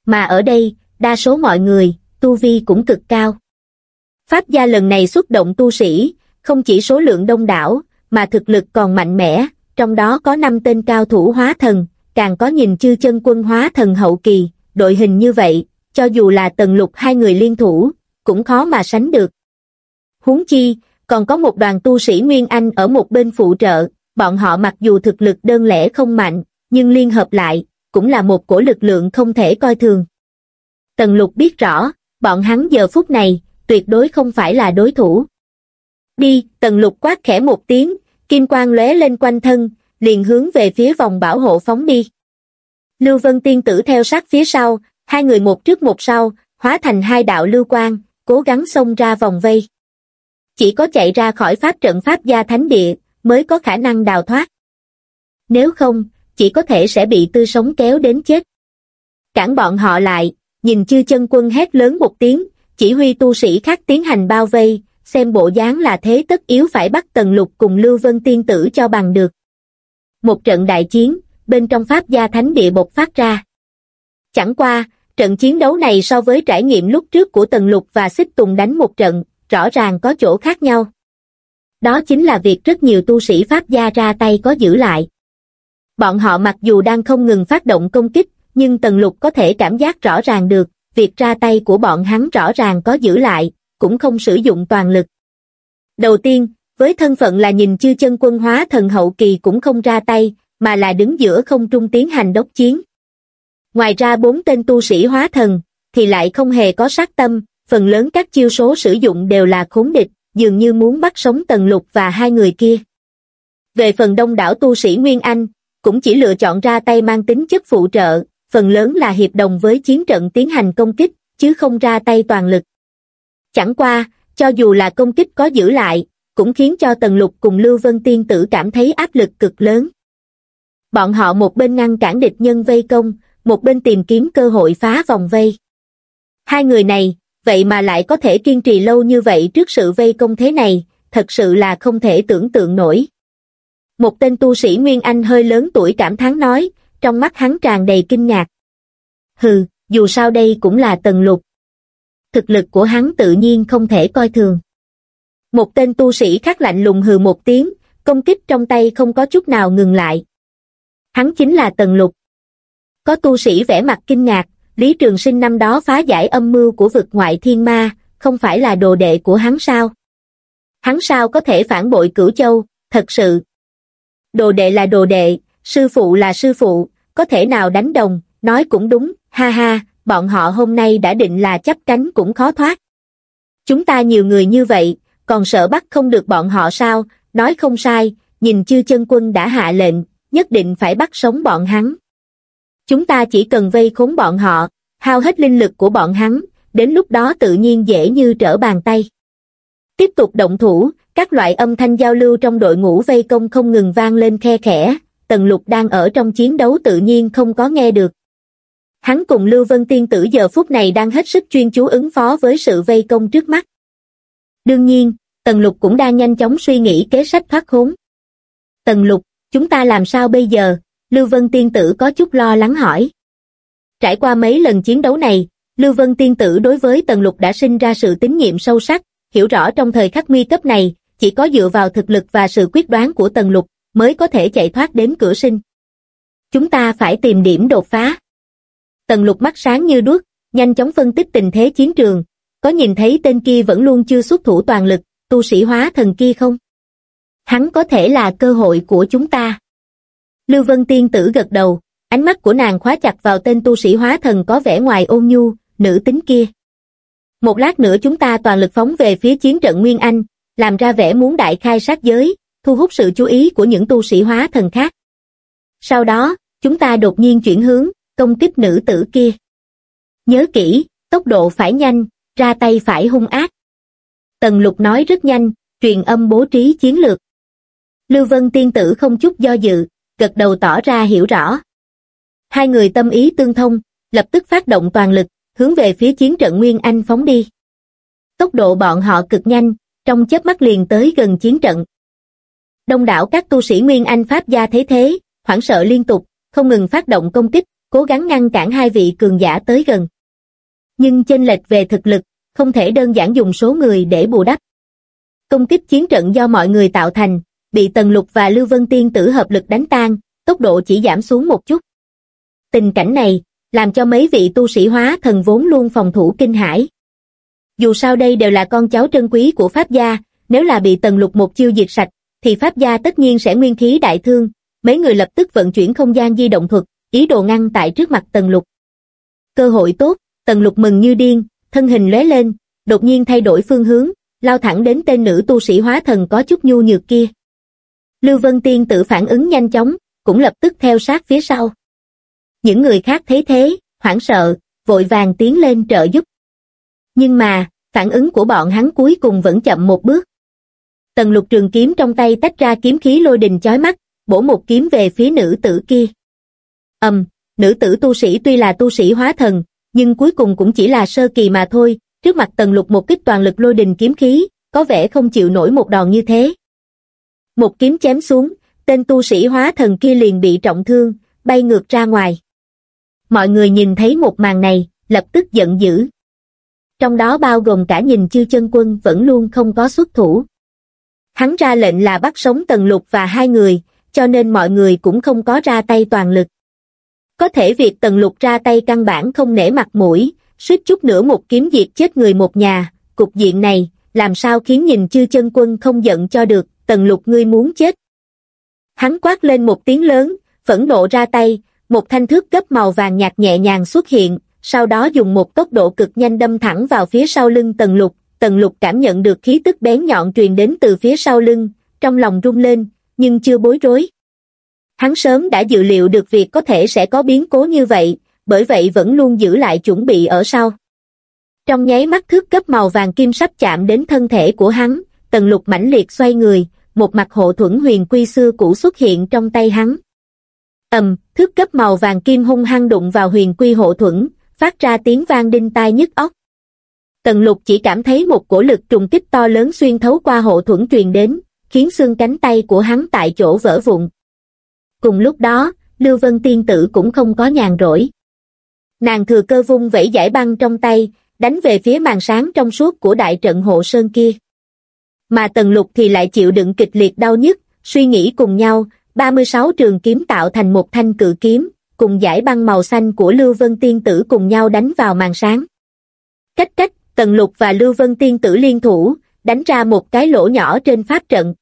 Mà ở đây, đa số mọi người, tu vi cũng cực cao. Pháp gia lần này xuất động tu sĩ, không chỉ số lượng đông đảo, mà thực lực còn mạnh mẽ, trong đó có năm tên cao thủ hóa thần, càng có nhìn chư chân quân hóa thần hậu kỳ, đội hình như vậy, cho dù là tần lục hai người liên thủ, cũng khó mà sánh được. Huống chi, còn có một đoàn tu sĩ Nguyên Anh ở một bên phụ trợ, bọn họ mặc dù thực lực đơn lẻ không mạnh, nhưng liên hợp lại, cũng là một cổ lực lượng không thể coi thường. Tần lục biết rõ, bọn hắn giờ phút này, tuyệt đối không phải là đối thủ. Đi, tần lục quát khẽ một tiếng, kim quang lóe lên quanh thân, liền hướng về phía vòng bảo hộ phóng đi. Lưu Vân Tiên Tử theo sát phía sau, hai người một trước một sau, hóa thành hai đạo lưu quang, cố gắng xông ra vòng vây. Chỉ có chạy ra khỏi pháp trận pháp gia thánh địa, mới có khả năng đào thoát. Nếu không, chỉ có thể sẽ bị tư sống kéo đến chết. Cản bọn họ lại, nhìn chư chân quân hét lớn một tiếng, chỉ huy tu sĩ khác tiến hành bao vây, xem bộ dáng là thế tất yếu phải bắt Tần Lục cùng Lưu Vân Tiên Tử cho bằng được. Một trận đại chiến, bên trong Pháp gia thánh địa bộc phát ra. Chẳng qua, trận chiến đấu này so với trải nghiệm lúc trước của Tần Lục và Xích Tùng đánh một trận, rõ ràng có chỗ khác nhau. Đó chính là việc rất nhiều tu sĩ Pháp gia ra tay có giữ lại. Bọn họ mặc dù đang không ngừng phát động công kích, nhưng Tần Lục có thể cảm giác rõ ràng được, việc ra tay của bọn hắn rõ ràng có giữ lại, cũng không sử dụng toàn lực. Đầu tiên, với thân phận là nhìn chư chân quân hóa thần hậu kỳ cũng không ra tay, mà là đứng giữa không trung tiến hành đốc chiến. Ngoài ra bốn tên tu sĩ hóa thần, thì lại không hề có sát tâm, phần lớn các chiêu số sử dụng đều là khốn địch, dường như muốn bắt sống Tần Lục và hai người kia. Về phần đông đảo tu sĩ Nguyên Anh, cũng chỉ lựa chọn ra tay mang tính chất phụ trợ, phần lớn là hiệp đồng với chiến trận tiến hành công kích, chứ không ra tay toàn lực. Chẳng qua, cho dù là công kích có giữ lại, cũng khiến cho Tần Lục cùng Lưu Vân Tiên Tử cảm thấy áp lực cực lớn. Bọn họ một bên ngăn cản địch nhân vây công, một bên tìm kiếm cơ hội phá vòng vây. Hai người này, vậy mà lại có thể kiên trì lâu như vậy trước sự vây công thế này, thật sự là không thể tưởng tượng nổi. Một tên tu sĩ Nguyên Anh hơi lớn tuổi cảm thán nói, trong mắt hắn tràn đầy kinh ngạc. Hừ, dù sao đây cũng là tần lục. Thực lực của hắn tự nhiên không thể coi thường. Một tên tu sĩ khác lạnh lùng hừ một tiếng, công kích trong tay không có chút nào ngừng lại. Hắn chính là tần lục. Có tu sĩ vẻ mặt kinh ngạc, Lý Trường Sinh năm đó phá giải âm mưu của vực ngoại thiên ma, không phải là đồ đệ của hắn sao? Hắn sao có thể phản bội cửu châu, thật sự. Đồ đệ là đồ đệ, sư phụ là sư phụ, có thể nào đánh đồng, nói cũng đúng, ha ha, bọn họ hôm nay đã định là chấp cánh cũng khó thoát. Chúng ta nhiều người như vậy, còn sợ bắt không được bọn họ sao, nói không sai, nhìn chư chân quân đã hạ lệnh, nhất định phải bắt sống bọn hắn. Chúng ta chỉ cần vây khốn bọn họ, hao hết linh lực của bọn hắn, đến lúc đó tự nhiên dễ như trở bàn tay. Tiếp tục động thủ, các loại âm thanh giao lưu trong đội ngũ vây công không ngừng vang lên khe khẽ, Tần Lục đang ở trong chiến đấu tự nhiên không có nghe được. Hắn cùng Lưu Vân Tiên Tử giờ phút này đang hết sức chuyên chú ứng phó với sự vây công trước mắt. Đương nhiên, Tần Lục cũng đang nhanh chóng suy nghĩ kế sách thoát khốn. Tần Lục, chúng ta làm sao bây giờ? Lưu Vân Tiên Tử có chút lo lắng hỏi. Trải qua mấy lần chiến đấu này, Lưu Vân Tiên Tử đối với Tần Lục đã sinh ra sự tín nhiệm sâu sắc, hiểu rõ trong thời khắc nguy cấp này, chỉ có dựa vào thực lực và sự quyết đoán của Tần Lục, mới có thể chạy thoát đến cửa sinh. Chúng ta phải tìm điểm đột phá. Tần Lục mắt sáng như đuốc, nhanh chóng phân tích tình thế chiến trường, có nhìn thấy tên kia vẫn luôn chưa xuất thủ toàn lực, tu sĩ hóa thần kia không? Hắn có thể là cơ hội của chúng ta. Lưu Vân Tiên tử gật đầu, ánh mắt của nàng khóa chặt vào tên tu sĩ hóa thần có vẻ ngoài ôn nhu, nữ tính kia. Một lát nữa chúng ta toàn lực phóng về phía chiến trận Nguyên Anh, làm ra vẻ muốn đại khai sát giới, thu hút sự chú ý của những tu sĩ hóa thần khác. Sau đó, chúng ta đột nhiên chuyển hướng, công kích nữ tử kia. Nhớ kỹ, tốc độ phải nhanh, ra tay phải hung ác. Tần lục nói rất nhanh, truyền âm bố trí chiến lược. Lưu Vân tiên tử không chút do dự, gật đầu tỏ ra hiểu rõ. Hai người tâm ý tương thông, lập tức phát động toàn lực, hướng về phía chiến trận Nguyên Anh phóng đi. Tốc độ bọn họ cực nhanh, trong chớp mắt liền tới gần chiến trận. Đông đảo các tu sĩ Nguyên Anh Pháp gia thế thế, hoảng sợ liên tục, không ngừng phát động công kích, cố gắng ngăn cản hai vị cường giả tới gần. Nhưng chênh lệch về thực lực, không thể đơn giản dùng số người để bù đắp. Công kích chiến trận do mọi người tạo thành, bị Tần Lục và Lưu Vân Tiên tử hợp lực đánh tan, tốc độ chỉ giảm xuống một chút. Tình cảnh này, làm cho mấy vị tu sĩ hóa thần vốn luôn phòng thủ kinh hãi. Dù sao đây đều là con cháu trân quý của Pháp gia, nếu là bị Tần Lục một chiêu diệt sạch, thì Pháp gia tất nhiên sẽ nguyên khí đại thương, mấy người lập tức vận chuyển không gian di động thuật, ý đồ ngăn tại trước mặt Tần Lục. Cơ hội tốt, Tần Lục mừng như điên, thân hình lóe lên, đột nhiên thay đổi phương hướng, lao thẳng đến tên nữ tu sĩ hóa thần có chút nhu nhược kia. Lưu Vân Tiên tự phản ứng nhanh chóng, cũng lập tức theo sát phía sau. Những người khác thấy thế, hoảng sợ, vội vàng tiến lên trợ giúp. Nhưng mà, phản ứng của bọn hắn cuối cùng vẫn chậm một bước. Tần lục trường kiếm trong tay tách ra kiếm khí lôi đình chói mắt, bổ một kiếm về phía nữ tử kia. Ầm, nữ tử tu sĩ tuy là tu sĩ hóa thần, nhưng cuối cùng cũng chỉ là sơ kỳ mà thôi, trước mặt tần lục một kích toàn lực lôi đình kiếm khí, có vẻ không chịu nổi một đòn như thế. Một kiếm chém xuống, tên tu sĩ hóa thần kia liền bị trọng thương, bay ngược ra ngoài. Mọi người nhìn thấy một màn này, lập tức giận dữ. Trong đó bao gồm cả nhìn chư chân quân vẫn luôn không có xuất thủ. Hắn ra lệnh là bắt sống Tần Lục và hai người, cho nên mọi người cũng không có ra tay toàn lực. Có thể việc Tần Lục ra tay căn bản không nể mặt mũi, suýt chút nữa một kiếm diệt chết người một nhà, cục diện này, làm sao khiến nhìn chư chân quân không giận cho được, Tần Lục ngươi muốn chết. Hắn quát lên một tiếng lớn, phẫn nộ ra tay, một thanh thước cấp màu vàng nhạt nhẹ nhàng xuất hiện, sau đó dùng một tốc độ cực nhanh đâm thẳng vào phía sau lưng Tần Lục, Tần Lục cảm nhận được khí tức bén nhọn truyền đến từ phía sau lưng, trong lòng rung lên, nhưng chưa bối rối. Hắn sớm đã dự liệu được việc có thể sẽ có biến cố như vậy, bởi vậy vẫn luôn giữ lại chuẩn bị ở sau. Trong nháy mắt thước cấp màu vàng kim sắp chạm đến thân thể của hắn, Tần Lục mãnh liệt xoay người, một mặt hộ thuẫn huyền quy xưa cũ xuất hiện trong tay hắn. ầm, thước cấp màu vàng kim hung hăng đụng vào huyền quy hộ thuẫn, phát ra tiếng vang đinh tai nhức óc. Tần lục chỉ cảm thấy một cổ lực trùng kích to lớn xuyên thấu qua hộ thuẫn truyền đến, khiến xương cánh tay của hắn tại chỗ vỡ vụn. Cùng lúc đó, Lưu Vân Tiên Tử cũng không có nhàn rỗi. Nàng thừa cơ vung vẫy giải băng trong tay, đánh về phía màn sáng trong suốt của đại trận hộ sơn kia. Mà Tần Lục thì lại chịu đựng kịch liệt đau nhức, suy nghĩ cùng nhau, 36 trường kiếm tạo thành một thanh cự kiếm, cùng giải băng màu xanh của Lưu Vân Tiên Tử cùng nhau đánh vào màn sáng. Cách cách, Tần Lục và Lưu Vân Tiên Tử liên thủ, đánh ra một cái lỗ nhỏ trên pháp trận.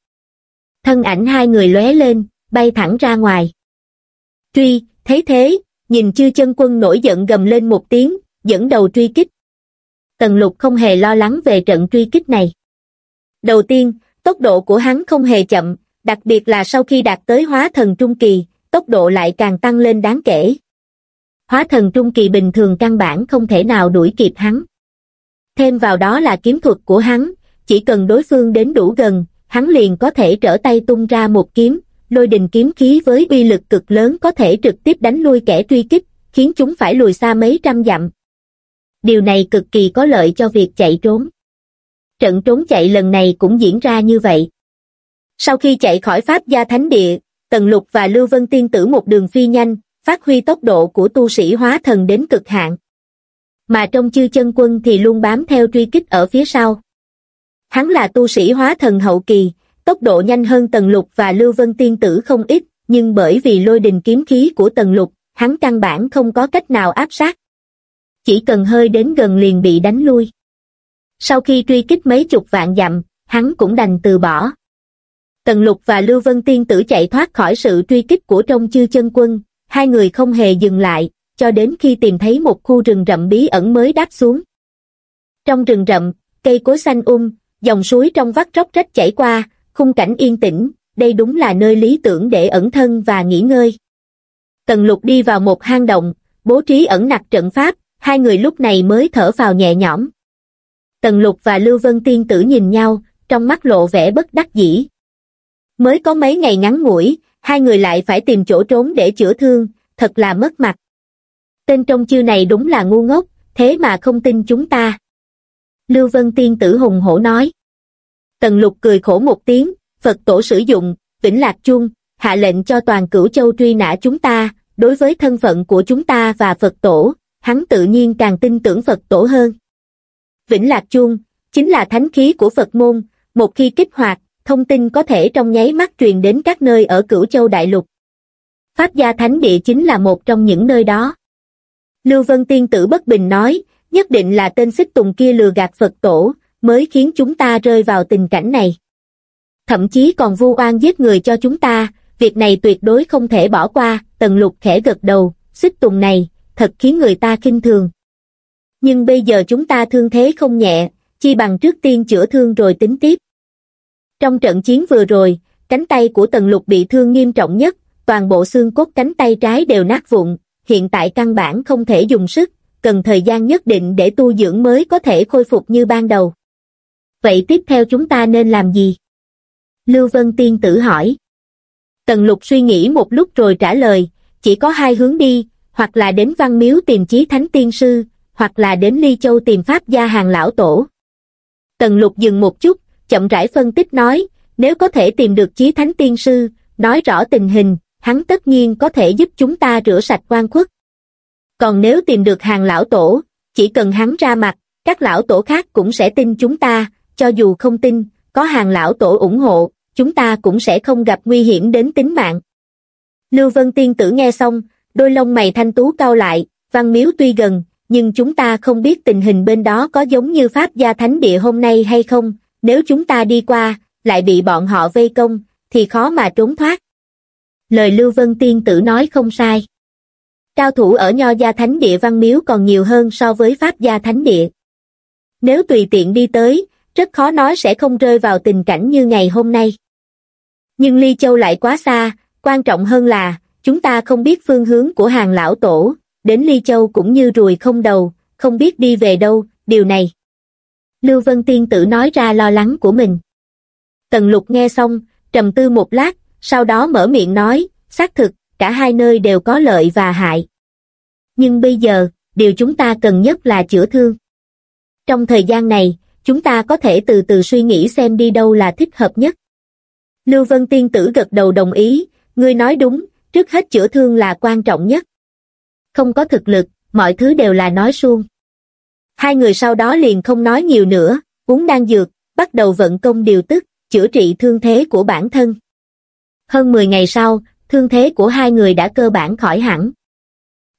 Thân ảnh hai người lóe lên, bay thẳng ra ngoài. Truy, thấy thế, nhìn chư chân quân nổi giận gầm lên một tiếng, dẫn đầu truy kích. Tần Lục không hề lo lắng về trận truy kích này. Đầu tiên, tốc độ của hắn không hề chậm, đặc biệt là sau khi đạt tới hóa thần trung kỳ, tốc độ lại càng tăng lên đáng kể. Hóa thần trung kỳ bình thường căn bản không thể nào đuổi kịp hắn. Thêm vào đó là kiếm thuật của hắn, chỉ cần đối phương đến đủ gần, hắn liền có thể trở tay tung ra một kiếm, lôi đình kiếm khí với uy lực cực lớn có thể trực tiếp đánh lui kẻ truy kích, khiến chúng phải lùi xa mấy trăm dặm. Điều này cực kỳ có lợi cho việc chạy trốn. Trận trốn chạy lần này cũng diễn ra như vậy. Sau khi chạy khỏi Pháp gia thánh địa, Tần Lục và Lưu Vân Tiên Tử một đường phi nhanh, phát huy tốc độ của tu sĩ hóa thần đến cực hạn. Mà trong chư chân quân thì luôn bám theo truy kích ở phía sau. Hắn là tu sĩ hóa thần hậu kỳ, tốc độ nhanh hơn Tần Lục và Lưu Vân Tiên Tử không ít, nhưng bởi vì lôi đình kiếm khí của Tần Lục, hắn căn bản không có cách nào áp sát. Chỉ cần hơi đến gần liền bị đánh lui. Sau khi truy kích mấy chục vạn dặm, hắn cũng đành từ bỏ. Tần Lục và Lưu Vân Tiên Tử chạy thoát khỏi sự truy kích của trong chư chân quân, hai người không hề dừng lại, cho đến khi tìm thấy một khu rừng rậm bí ẩn mới đáp xuống. Trong rừng rậm, cây cối xanh um, dòng suối trong vắt róc rách chảy qua, khung cảnh yên tĩnh, đây đúng là nơi lý tưởng để ẩn thân và nghỉ ngơi. Tần lục đi vào một hang động, bố trí ẩn nặc trận pháp, hai người lúc này mới thở vào nhẹ nhõm. Tần lục và Lưu Vân Tiên Tử nhìn nhau, trong mắt lộ vẻ bất đắc dĩ. Mới có mấy ngày ngắn ngủi, hai người lại phải tìm chỗ trốn để chữa thương, thật là mất mặt. Tên trong chư này đúng là ngu ngốc, thế mà không tin chúng ta. Lưu Vân Tiên Tử hùng hổ nói. Tần lục cười khổ một tiếng, Phật tổ sử dụng, vĩnh lạc chung, hạ lệnh cho toàn cửu châu truy nã chúng ta, đối với thân phận của chúng ta và Phật tổ, hắn tự nhiên càng tin tưởng Phật tổ hơn. Vĩnh lạc chuông chính là thánh khí của Phật môn, một khi kích hoạt, thông tin có thể trong nháy mắt truyền đến các nơi ở cửu châu đại lục. Pháp gia thánh địa chính là một trong những nơi đó. Lưu Vân Tiên Tử bất bình nói, nhất định là tên xích tùng kia lừa gạt Phật tổ, mới khiến chúng ta rơi vào tình cảnh này. Thậm chí còn vu oan giết người cho chúng ta, việc này tuyệt đối không thể bỏ qua, tần lục khẽ gật đầu, xích tùng này, thật khiến người ta kinh thường. Nhưng bây giờ chúng ta thương thế không nhẹ, chi bằng trước tiên chữa thương rồi tính tiếp. Trong trận chiến vừa rồi, cánh tay của tần lục bị thương nghiêm trọng nhất, toàn bộ xương cốt cánh tay trái đều nát vụn, hiện tại căn bản không thể dùng sức, cần thời gian nhất định để tu dưỡng mới có thể khôi phục như ban đầu. Vậy tiếp theo chúng ta nên làm gì? Lưu Vân Tiên tử hỏi. Tần lục suy nghĩ một lúc rồi trả lời, chỉ có hai hướng đi, hoặc là đến văn miếu tìm chí thánh tiên sư, hoặc là đến Ly Châu tìm pháp gia hàng lão tổ. Tần lục dừng một chút, chậm rãi phân tích nói, nếu có thể tìm được chí thánh tiên sư, nói rõ tình hình, hắn tất nhiên có thể giúp chúng ta rửa sạch quan khuất. Còn nếu tìm được hàng lão tổ, chỉ cần hắn ra mặt, các lão tổ khác cũng sẽ tin chúng ta, cho dù không tin, có hàng lão tổ ủng hộ, chúng ta cũng sẽ không gặp nguy hiểm đến tính mạng. Lưu Vân Tiên tử nghe xong, đôi lông mày thanh tú cao lại, văn miếu tuy gần, nhưng chúng ta không biết tình hình bên đó có giống như Pháp gia thánh địa hôm nay hay không, nếu chúng ta đi qua, lại bị bọn họ vây công, thì khó mà trốn thoát. Lời Lưu Vân Tiên tử nói không sai. Cao thủ ở Nho Gia Thánh Địa Văn Miếu còn nhiều hơn so với Pháp Gia Thánh Địa. Nếu tùy tiện đi tới, rất khó nói sẽ không rơi vào tình cảnh như ngày hôm nay. Nhưng Ly Châu lại quá xa, quan trọng hơn là, chúng ta không biết phương hướng của hàng lão tổ, đến Ly Châu cũng như ruồi không đầu, không biết đi về đâu, điều này. Lưu Vân Tiên Tử nói ra lo lắng của mình. Tần lục nghe xong, trầm tư một lát, sau đó mở miệng nói, xác thực, cả hai nơi đều có lợi và hại. Nhưng bây giờ, điều chúng ta cần nhất là chữa thương. Trong thời gian này, chúng ta có thể từ từ suy nghĩ xem đi đâu là thích hợp nhất. Lưu Vân Tiên Tử gật đầu đồng ý, ngươi nói đúng, trước hết chữa thương là quan trọng nhất. Không có thực lực, mọi thứ đều là nói suông. Hai người sau đó liền không nói nhiều nữa, uống đan dược, bắt đầu vận công điều tức, chữa trị thương thế của bản thân. Hơn 10 ngày sau, thương thế của hai người đã cơ bản khỏi hẳn.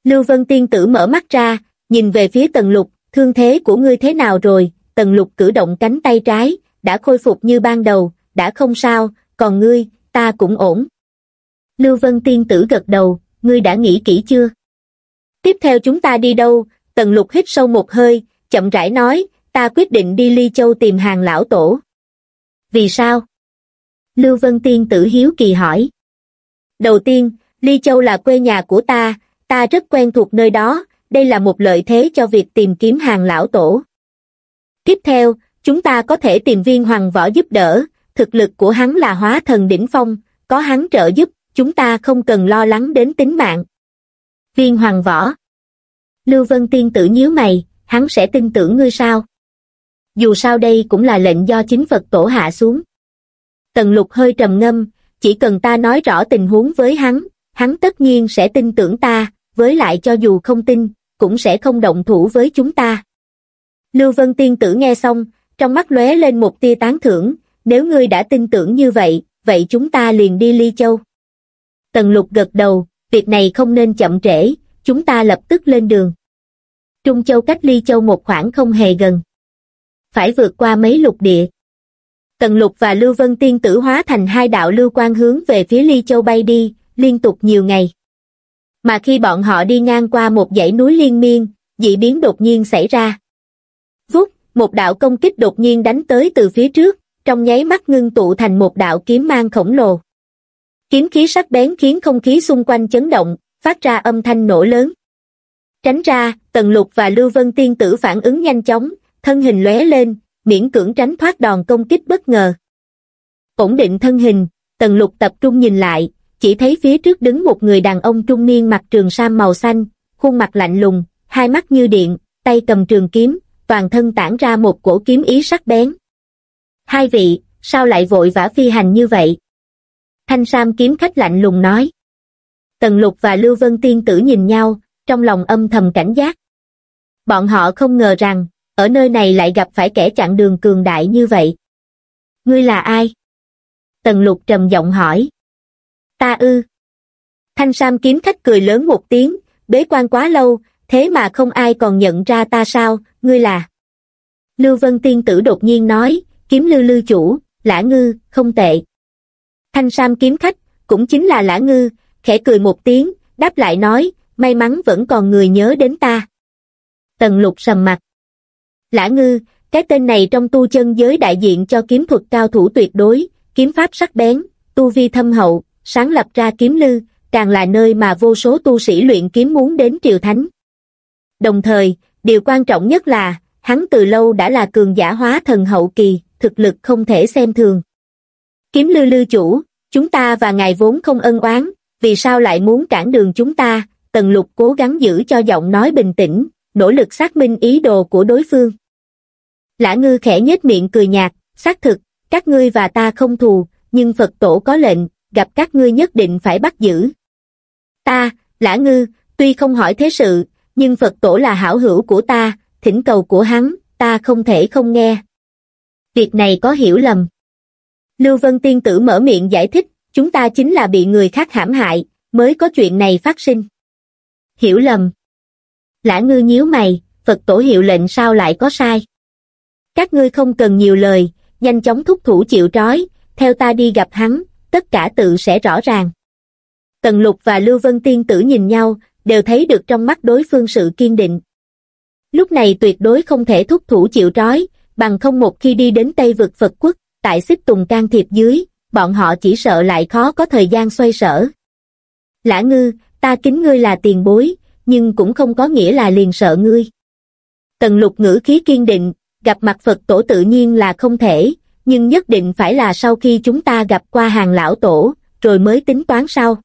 Lưu Vân Tiên Tử mở mắt ra, nhìn về phía Tần Lục, thương thế của ngươi thế nào rồi, Tần Lục cử động cánh tay trái, đã khôi phục như ban đầu, đã không sao, còn ngươi, ta cũng ổn. Lưu Vân Tiên Tử gật đầu, ngươi đã nghĩ kỹ chưa? Tiếp theo chúng ta đi đâu? Tần Lục hít sâu một hơi, chậm rãi nói, ta quyết định đi Ly Châu tìm hàng lão tổ. Vì sao? Lưu Vân Tiên Tử hiếu kỳ hỏi. Đầu tiên, Ly Châu là quê nhà của ta, ta rất quen thuộc nơi đó, đây là một lợi thế cho việc tìm kiếm hàng lão tổ. Tiếp theo, chúng ta có thể tìm viên hoàng võ giúp đỡ, thực lực của hắn là hóa thần đỉnh phong, có hắn trợ giúp, chúng ta không cần lo lắng đến tính mạng. Viên hoàng võ Lưu Vân Tiên tử nhíu mày, hắn sẽ tin tưởng ngươi sao? Dù sao đây cũng là lệnh do chính Phật tổ hạ xuống. Tần lục hơi trầm ngâm, chỉ cần ta nói rõ tình huống với hắn, hắn tất nhiên sẽ tin tưởng ta, với lại cho dù không tin, cũng sẽ không động thủ với chúng ta. Lưu Vân Tiên tử nghe xong, trong mắt lóe lên một tia tán thưởng, nếu ngươi đã tin tưởng như vậy, vậy chúng ta liền đi Ly Châu. Tần lục gật đầu, việc này không nên chậm trễ, chúng ta lập tức lên đường. Trung Châu cách Ly Châu một khoảng không hề gần. Phải vượt qua mấy lục địa. Tần lục và Lưu Vân Tiên tử hóa thành hai đạo lưu quan hướng về phía Ly Châu bay đi, liên tục nhiều ngày. Mà khi bọn họ đi ngang qua một dãy núi liên miên, dị biến đột nhiên xảy ra. Vút, một đạo công kích đột nhiên đánh tới từ phía trước, trong nháy mắt ngưng tụ thành một đạo kiếm mang khổng lồ. Kiếm khí sắc bén khiến không khí xung quanh chấn động, phát ra âm thanh nổ lớn. Tránh ra, Tần Lục và Lưu Vân Tiên Tử phản ứng nhanh chóng, thân hình lóe lên, miễn cưỡng tránh thoát đòn công kích bất ngờ. Ổn định thân hình, Tần Lục tập trung nhìn lại, chỉ thấy phía trước đứng một người đàn ông trung niên mặc trường sam màu xanh, khuôn mặt lạnh lùng, hai mắt như điện, tay cầm trường kiếm, toàn thân tản ra một cổ kiếm ý sắc bén. Hai vị, sao lại vội vã phi hành như vậy? Thanh Sam kiếm khách lạnh lùng nói. Tần Lục và Lưu Vân Tiên Tử nhìn nhau, trong lòng âm thầm cảnh giác. Bọn họ không ngờ rằng, ở nơi này lại gặp phải kẻ chặn đường cường đại như vậy. Ngươi là ai? Tần Lục trầm giọng hỏi. Ta ư. Thanh Sam kiếm khách cười lớn một tiếng, bế quan quá lâu, thế mà không ai còn nhận ra ta sao, ngươi là. Lưu Vân Tiên Tử đột nhiên nói, kiếm lư lư chủ, Lã Ngư, không tệ. Thanh Sam kiếm khách, cũng chính là Lã Ngư, khẽ cười một tiếng, đáp lại nói, may mắn vẫn còn người nhớ đến ta. Tần lục sầm mặt. Lã Ngư, cái tên này trong tu chân giới đại diện cho kiếm thuật cao thủ tuyệt đối, kiếm pháp sắc bén, tu vi thâm hậu, sáng lập ra kiếm lư, càng là nơi mà vô số tu sĩ luyện kiếm muốn đến triều thánh. Đồng thời, điều quan trọng nhất là, hắn từ lâu đã là cường giả hóa thần hậu kỳ, thực lực không thể xem thường. Kiếm lư lư chủ, chúng ta và ngài vốn không ân oán, vì sao lại muốn cản đường chúng ta, tần lục cố gắng giữ cho giọng nói bình tĩnh, nỗ lực xác minh ý đồ của đối phương. Lã ngư khẽ nhếch miệng cười nhạt, xác thực, các ngươi và ta không thù, nhưng Phật tổ có lệnh, gặp các ngươi nhất định phải bắt giữ. Ta, Lã ngư, tuy không hỏi thế sự, nhưng Phật tổ là hảo hữu của ta, thỉnh cầu của hắn, ta không thể không nghe. Việc này có hiểu lầm. Lưu Vân Tiên Tử mở miệng giải thích, chúng ta chính là bị người khác hãm hại, mới có chuyện này phát sinh. Hiểu lầm. Lã ngư nhíu mày, Phật tổ hiệu lệnh sao lại có sai. Các ngươi không cần nhiều lời, nhanh chóng thúc thủ chịu trói, theo ta đi gặp hắn, tất cả tự sẽ rõ ràng. Tần Lục và Lưu Vân Tiên Tử nhìn nhau, đều thấy được trong mắt đối phương sự kiên định. Lúc này tuyệt đối không thể thúc thủ chịu trói, bằng không một khi đi đến Tây vực Phật quốc, tại xích tùng can thiệp dưới, bọn họ chỉ sợ lại khó có thời gian xoay sở. Lã ngư, ta kính ngươi là tiền bối, nhưng cũng không có nghĩa là liền sợ ngươi. Tần lục ngữ khí kiên định, gặp mặt Phật tổ tự nhiên là không thể, nhưng nhất định phải là sau khi chúng ta gặp qua hàng lão tổ, rồi mới tính toán sau.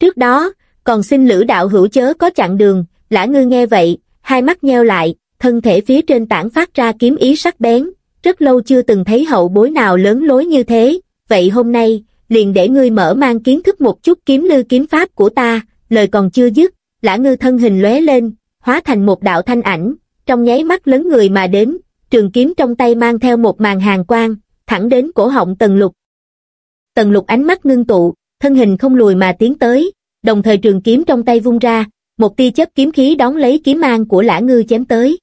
Trước đó, còn xin lữ đạo hữu chớ có chặn đường, lã ngư nghe vậy, hai mắt nheo lại, thân thể phía trên tảng phát ra kiếm ý sắc bén, rất lâu chưa từng thấy hậu bối nào lớn lối như thế, vậy hôm nay, liền để ngươi mở mang kiến thức một chút kiếm lư kiếm pháp của ta, lời còn chưa dứt, lã ngư thân hình lóe lên, hóa thành một đạo thanh ảnh, trong nháy mắt lớn người mà đến, trường kiếm trong tay mang theo một màn hàng quang, thẳng đến cổ họng tần lục. Tần lục ánh mắt ngưng tụ, thân hình không lùi mà tiến tới, đồng thời trường kiếm trong tay vung ra, một tia chớp kiếm khí đón lấy kiếm mang của lã ngư chém tới.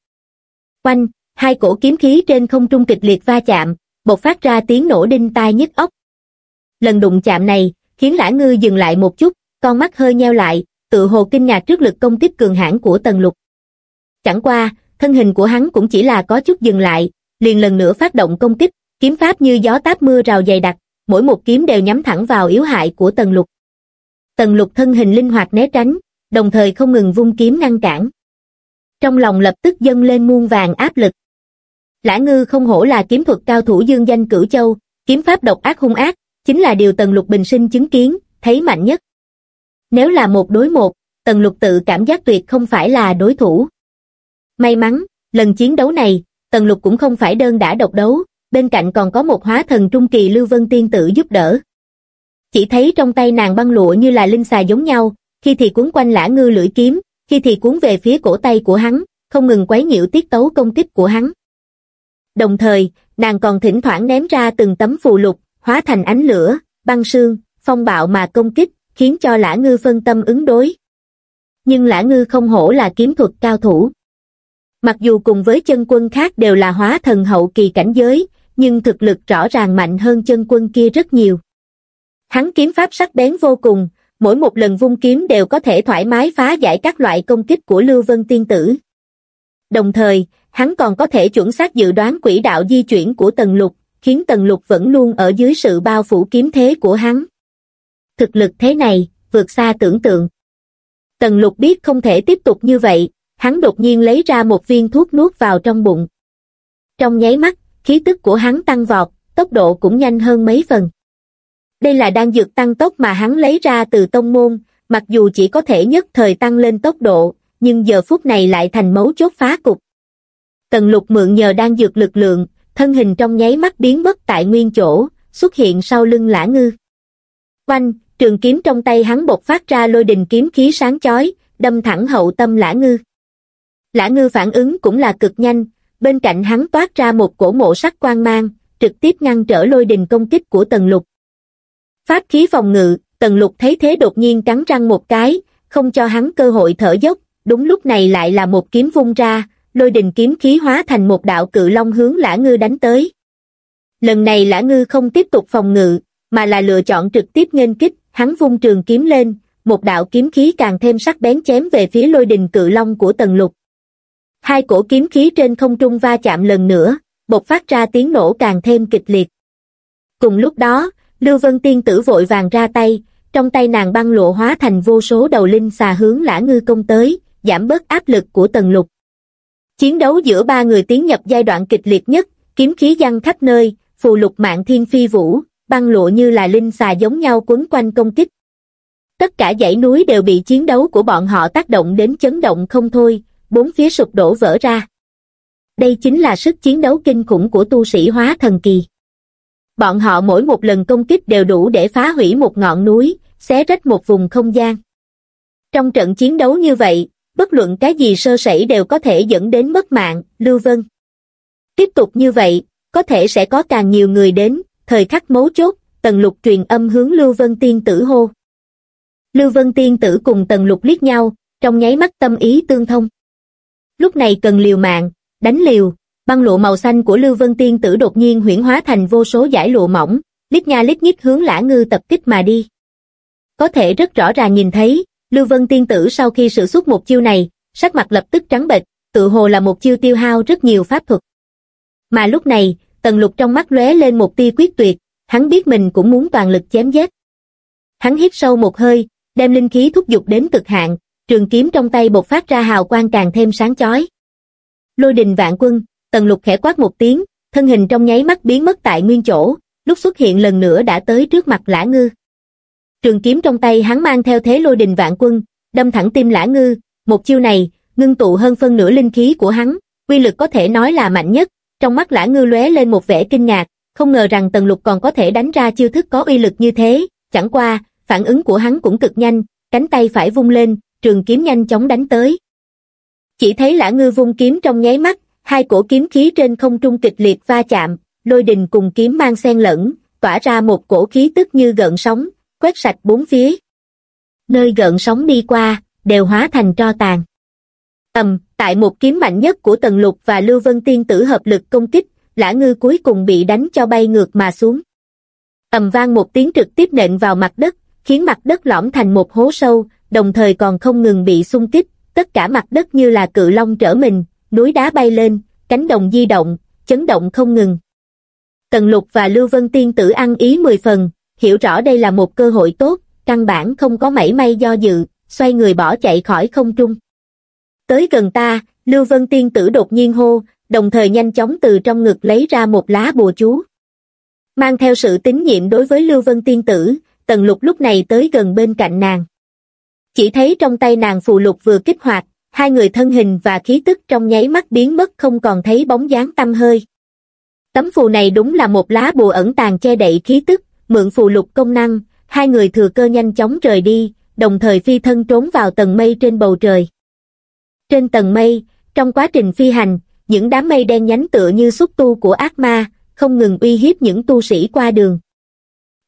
Quanh, hai cổ kiếm khí trên không trung kịch liệt va chạm, bộc phát ra tiếng nổ đinh tai nhức óc. Lần đụng chạm này, khiến lã ngư dừng lại một chút, con mắt hơi nheo lại, tự hồ kinh ngạc trước lực công kích cường hãn của tần lục. Chẳng qua, thân hình của hắn cũng chỉ là có chút dừng lại, liền lần nữa phát động công kích, kiếm pháp như gió táp mưa rào dày đặc, mỗi một kiếm đều nhắm thẳng vào yếu hại của tần lục. Tần lục thân hình linh hoạt né tránh, đồng thời không ngừng vung kiếm ngăn cản. Trong lòng lập tức dâng lên muôn vàng áp lực. Lã ngư không hổ là kiếm thuật cao thủ dương danh cửu châu, kiếm pháp độc ác hung ác, chính là điều tần lục bình sinh chứng kiến, thấy mạnh nhất. Nếu là một đối một, tần lục tự cảm giác tuyệt không phải là đối thủ. May mắn, lần chiến đấu này, tần lục cũng không phải đơn đã độc đấu, bên cạnh còn có một hóa thần trung kỳ lưu vân tiên tử giúp đỡ. Chỉ thấy trong tay nàng băng lụa như là linh xà giống nhau, khi thì cuốn quanh lã ngư lưỡi kiếm, khi thì cuốn về phía cổ tay của hắn, không ngừng quấy nhiễu tiết tấu công kích của hắn. Đồng thời, nàng còn thỉnh thoảng ném ra từng tấm phù lục, hóa thành ánh lửa, băng sương, phong bạo mà công kích, khiến cho lã ngư phân tâm ứng đối. Nhưng lã ngư không hổ là kiếm thuật cao thủ. Mặc dù cùng với chân quân khác đều là hóa thần hậu kỳ cảnh giới, nhưng thực lực rõ ràng mạnh hơn chân quân kia rất nhiều. Hắn kiếm pháp sắc bén vô cùng, mỗi một lần vung kiếm đều có thể thoải mái phá giải các loại công kích của Lưu Vân Tiên Tử. Đồng thời, hắn còn có thể chuẩn xác dự đoán quỹ đạo di chuyển của Tần Lục, khiến Tần Lục vẫn luôn ở dưới sự bao phủ kiếm thế của hắn. Thực lực thế này, vượt xa tưởng tượng. Tần Lục biết không thể tiếp tục như vậy, hắn đột nhiên lấy ra một viên thuốc nuốt vào trong bụng. Trong nháy mắt, khí tức của hắn tăng vọt, tốc độ cũng nhanh hơn mấy phần. Đây là đan dược tăng tốc mà hắn lấy ra từ tông môn, mặc dù chỉ có thể nhất thời tăng lên tốc độ, nhưng giờ phút này lại thành mấu chốt phá cục. Tần lục mượn nhờ đang dược lực lượng, thân hình trong nháy mắt biến mất tại nguyên chỗ, xuất hiện sau lưng lã ngư. Oanh, trường kiếm trong tay hắn bột phát ra lôi đình kiếm khí sáng chói, đâm thẳng hậu tâm lã ngư. Lã ngư phản ứng cũng là cực nhanh, bên cạnh hắn toát ra một cổ mộ sắc quang mang, trực tiếp ngăn trở lôi đình công kích của tần lục. Pháp khí phòng ngự, tần lục thấy thế đột nhiên cắn răng một cái, không cho hắn cơ hội thở dốc, đúng lúc này lại là một kiếm vung ra, lôi đình kiếm khí hóa thành một đạo cự long hướng lã ngư đánh tới. Lần này Lã Ngư không tiếp tục phòng ngự, mà là lựa chọn trực tiếp nghênh kích, hắn vung trường kiếm lên, một đạo kiếm khí càng thêm sắc bén chém về phía lôi đình cự long của tần lục. Hai cổ kiếm khí trên không trung va chạm lần nữa, bộc phát ra tiếng nổ càng thêm kịch liệt. Cùng lúc đó, Lưu Vân Tiên tử vội vàng ra tay, trong tay nàng băng lộ hóa thành vô số đầu linh xà hướng lã ngư công tới, giảm bớt áp lực của tần lục. Chiến đấu giữa ba người tiến nhập giai đoạn kịch liệt nhất, kiếm khí văng khắp nơi, phù lục mạng thiên phi vũ, băng lộ như là linh xà giống nhau quấn quanh công kích. Tất cả dãy núi đều bị chiến đấu của bọn họ tác động đến chấn động không thôi, bốn phía sụp đổ vỡ ra. Đây chính là sức chiến đấu kinh khủng của tu sĩ hóa thần kỳ. Bọn họ mỗi một lần công kích đều đủ để phá hủy một ngọn núi, xé rách một vùng không gian. Trong trận chiến đấu như vậy, bất luận cái gì sơ sẩy đều có thể dẫn đến mất mạng, Lưu Vân. Tiếp tục như vậy, có thể sẽ có càng nhiều người đến, thời khắc mấu chốt, Tần Lục truyền âm hướng Lưu Vân Tiên tử hô. Lưu Vân Tiên tử cùng Tần Lục liếc nhau, trong nháy mắt tâm ý tương thông. Lúc này cần liều mạng, đánh liều, băng lụa màu xanh của Lưu Vân Tiên tử đột nhiên huyển hóa thành vô số giải lụa mỏng, lít nha lít nhít hướng Lã Ngư tập kích mà đi. Có thể rất rõ ràng nhìn thấy, Lưu Vân Tiên tử sau khi sử xuất một chiêu này, sắc mặt lập tức trắng bệch, tự hồ là một chiêu tiêu hao rất nhiều pháp thuật. Mà lúc này, Tần Lục trong mắt lóe lên một tia quyết tuyệt, hắn biết mình cũng muốn toàn lực chém giết. Hắn hít sâu một hơi, đem linh khí thúc giục đến cực hạn, trường kiếm trong tay bộc phát ra hào quang càng thêm sáng chói. Lôi đình vạn quân, Tần Lục khẽ quát một tiếng, thân hình trong nháy mắt biến mất tại nguyên chỗ, lúc xuất hiện lần nữa đã tới trước mặt Lã Ngư. Trường kiếm trong tay hắn mang theo thế lôi đình vạn quân, đâm thẳng tim Lã Ngư, một chiêu này, ngưng tụ hơn phân nửa linh khí của hắn, quy lực có thể nói là mạnh nhất, trong mắt Lã Ngư lóe lên một vẻ kinh ngạc, không ngờ rằng Tần Lục còn có thể đánh ra chiêu thức có uy lực như thế, chẳng qua, phản ứng của hắn cũng cực nhanh, cánh tay phải vung lên, trường kiếm nhanh chóng đánh tới. Chỉ thấy Lã Ngư vung kiếm trong nháy mắt, hai cổ kiếm khí trên không trung kịch liệt va chạm, lôi đình cùng kiếm mang xen lẫn, tỏa ra một cổ khí tức như gợn sóng, quét sạch bốn phía. Nơi gợn sóng đi qua, đều hóa thành tro tàn. Ầm, tại một kiếm mạnh nhất của Tần Lục và Lưu Vân Tiên tử hợp lực công kích, Lã Ngư cuối cùng bị đánh cho bay ngược mà xuống. Ầm vang một tiếng trực tiếp nện vào mặt đất, khiến mặt đất lõm thành một hố sâu, đồng thời còn không ngừng bị xung kích, tất cả mặt đất như là cự long trở mình, núi đá bay lên, cánh đồng di động, chấn động không ngừng. Tần Lục và Lưu Vân Tiên tử ăn ý mười phần, hiểu rõ đây là một cơ hội tốt, căn bản không có mảy may do dự, xoay người bỏ chạy khỏi không trung. Tới gần ta, Lưu Vân Tiên tử đột nhiên hô, đồng thời nhanh chóng từ trong ngực lấy ra một lá bùa chú. Mang theo sự tín nhiệm đối với Lưu Vân Tiên tử, Tần Lục lúc này tới gần bên cạnh nàng. Chỉ thấy trong tay nàng phù lục vừa kích hoạt, hai người thân hình và khí tức trong nháy mắt biến mất không còn thấy bóng dáng tâm hơi. Tấm phù này đúng là một lá bùa ẩn tàng che đậy khí tức, mượn phù lục công năng, hai người thừa cơ nhanh chóng rời đi, đồng thời phi thân trốn vào tầng mây trên bầu trời. Trên tầng mây, trong quá trình phi hành, những đám mây đen nhánh tựa như xúc tu của ác ma, không ngừng uy hiếp những tu sĩ qua đường.